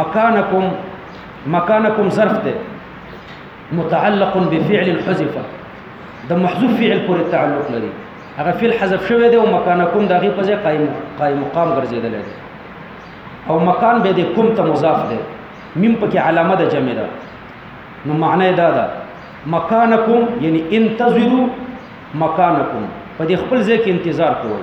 مکانکم مکانکم ظرف ده متعلق بفعل حذف د محذوف فعل پورې تعلق لري هغه فعل حذف شوی دی او مکانکم د هغه په ځای قائم قائم مقام ګرځیدل دی او مکان به د کوم ته مضاف دی مم پکې علامه د جمع ده نو معنی دا ده مکانکم یعنی انتظروا مکانکم په دې خپل ځای کې انتظار کوئ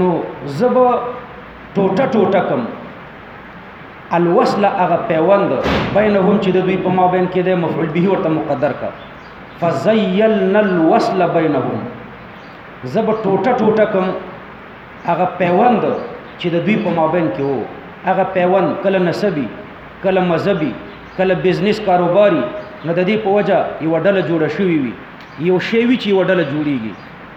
نو زه به ټوټه ټوټه کوم الوصل هغه پیوند بینهم چې د دوی په مابین کې د مفعول به ورته مقدر کا فزیلنا الوصل بینهم زه به ټوټه ټوټه کوم هغه پیوند چې د دوی په مابین کې وو هغه پیوند کله نسبی کله مذهبي کله بزنس کاروباري نو د دې په وجه یو ډله جوړه شوې وي یو شی وی چې یو ډله جوړیږي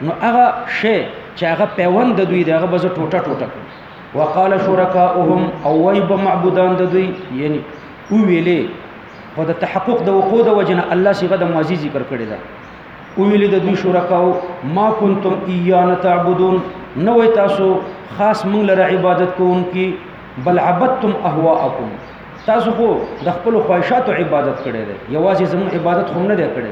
نو هغه شی چې هغه پیوند د دوی دغه بز ټوټه ټوټه کړ وقال شرکاؤهم او وای به معبودان د دوی یعنی او ویلې په د تحقق د وقوع د وجنه الله صيغه د ماضی ذکر کړی دا او ویلې د دوی شرکاو ما کنتم ایان تعبدون نو تاسو خاص مونږ لره عبادت کوونکی بل عبدتم اهواءکم تاسو خو د خپل خواهشاتو عبادت کړی دی یوازې زموږ عبادت خو نه دی کړی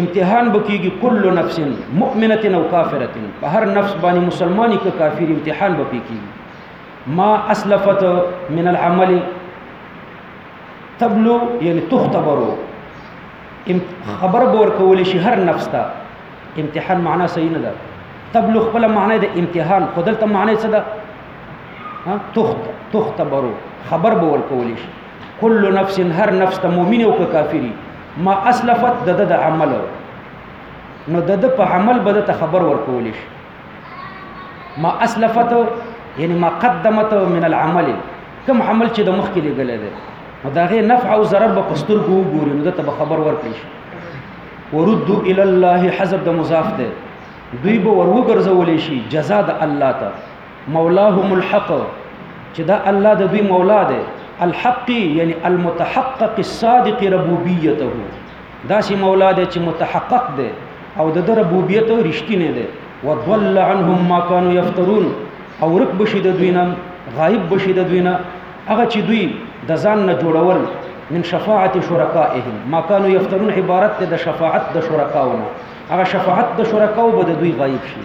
امتحان بکیږي کل نفس مؤمنه او کافره په هر نفس باندې مسلمانې که کافر امتحان بکیږي ما اسلفت من العمل تبلو یعنی تختبرو خبر بور کول شي هر نفس ته امتحان معنا صحیح نه ده تبلو خپل معنا د امتحان خدلته معنا څه ده تخت تختبرو خبر بور کول شي کل نفس هر نفس ته مؤمن او کافری ما اسلفت د د عمل نو د د په عمل به ته خبر ورکول شي ما اسلفت یعنی ما قدمت من العمل کوم عمل چې د مخ کې لګل دی نو دا غي نفع او ضرر به پستر ګو ګوري نو ته به خبر ورکړي شي ورد الى الله حسب د مضاف ده دوی به ورو ګرځول شي جزاء د الله ته مولاهم الحق چې دا الله د دوی مولا دی الحق یعنی المتحقق الصادق ربوبیته دا سی مولا دی چې متحقق دی او د ربوبیت رښتینه دی وضل عنهم ما كانوا يفترون او رک بشي د دوی نه غایب بشي د دوی نه هغه چې دوی د ځان نه جوړول من شفاعت شرکائهم ما كانوا يفترون عبارت د شفاعت د شرکاونه هغه شفاعت د شرکاو به د دوی غایب شي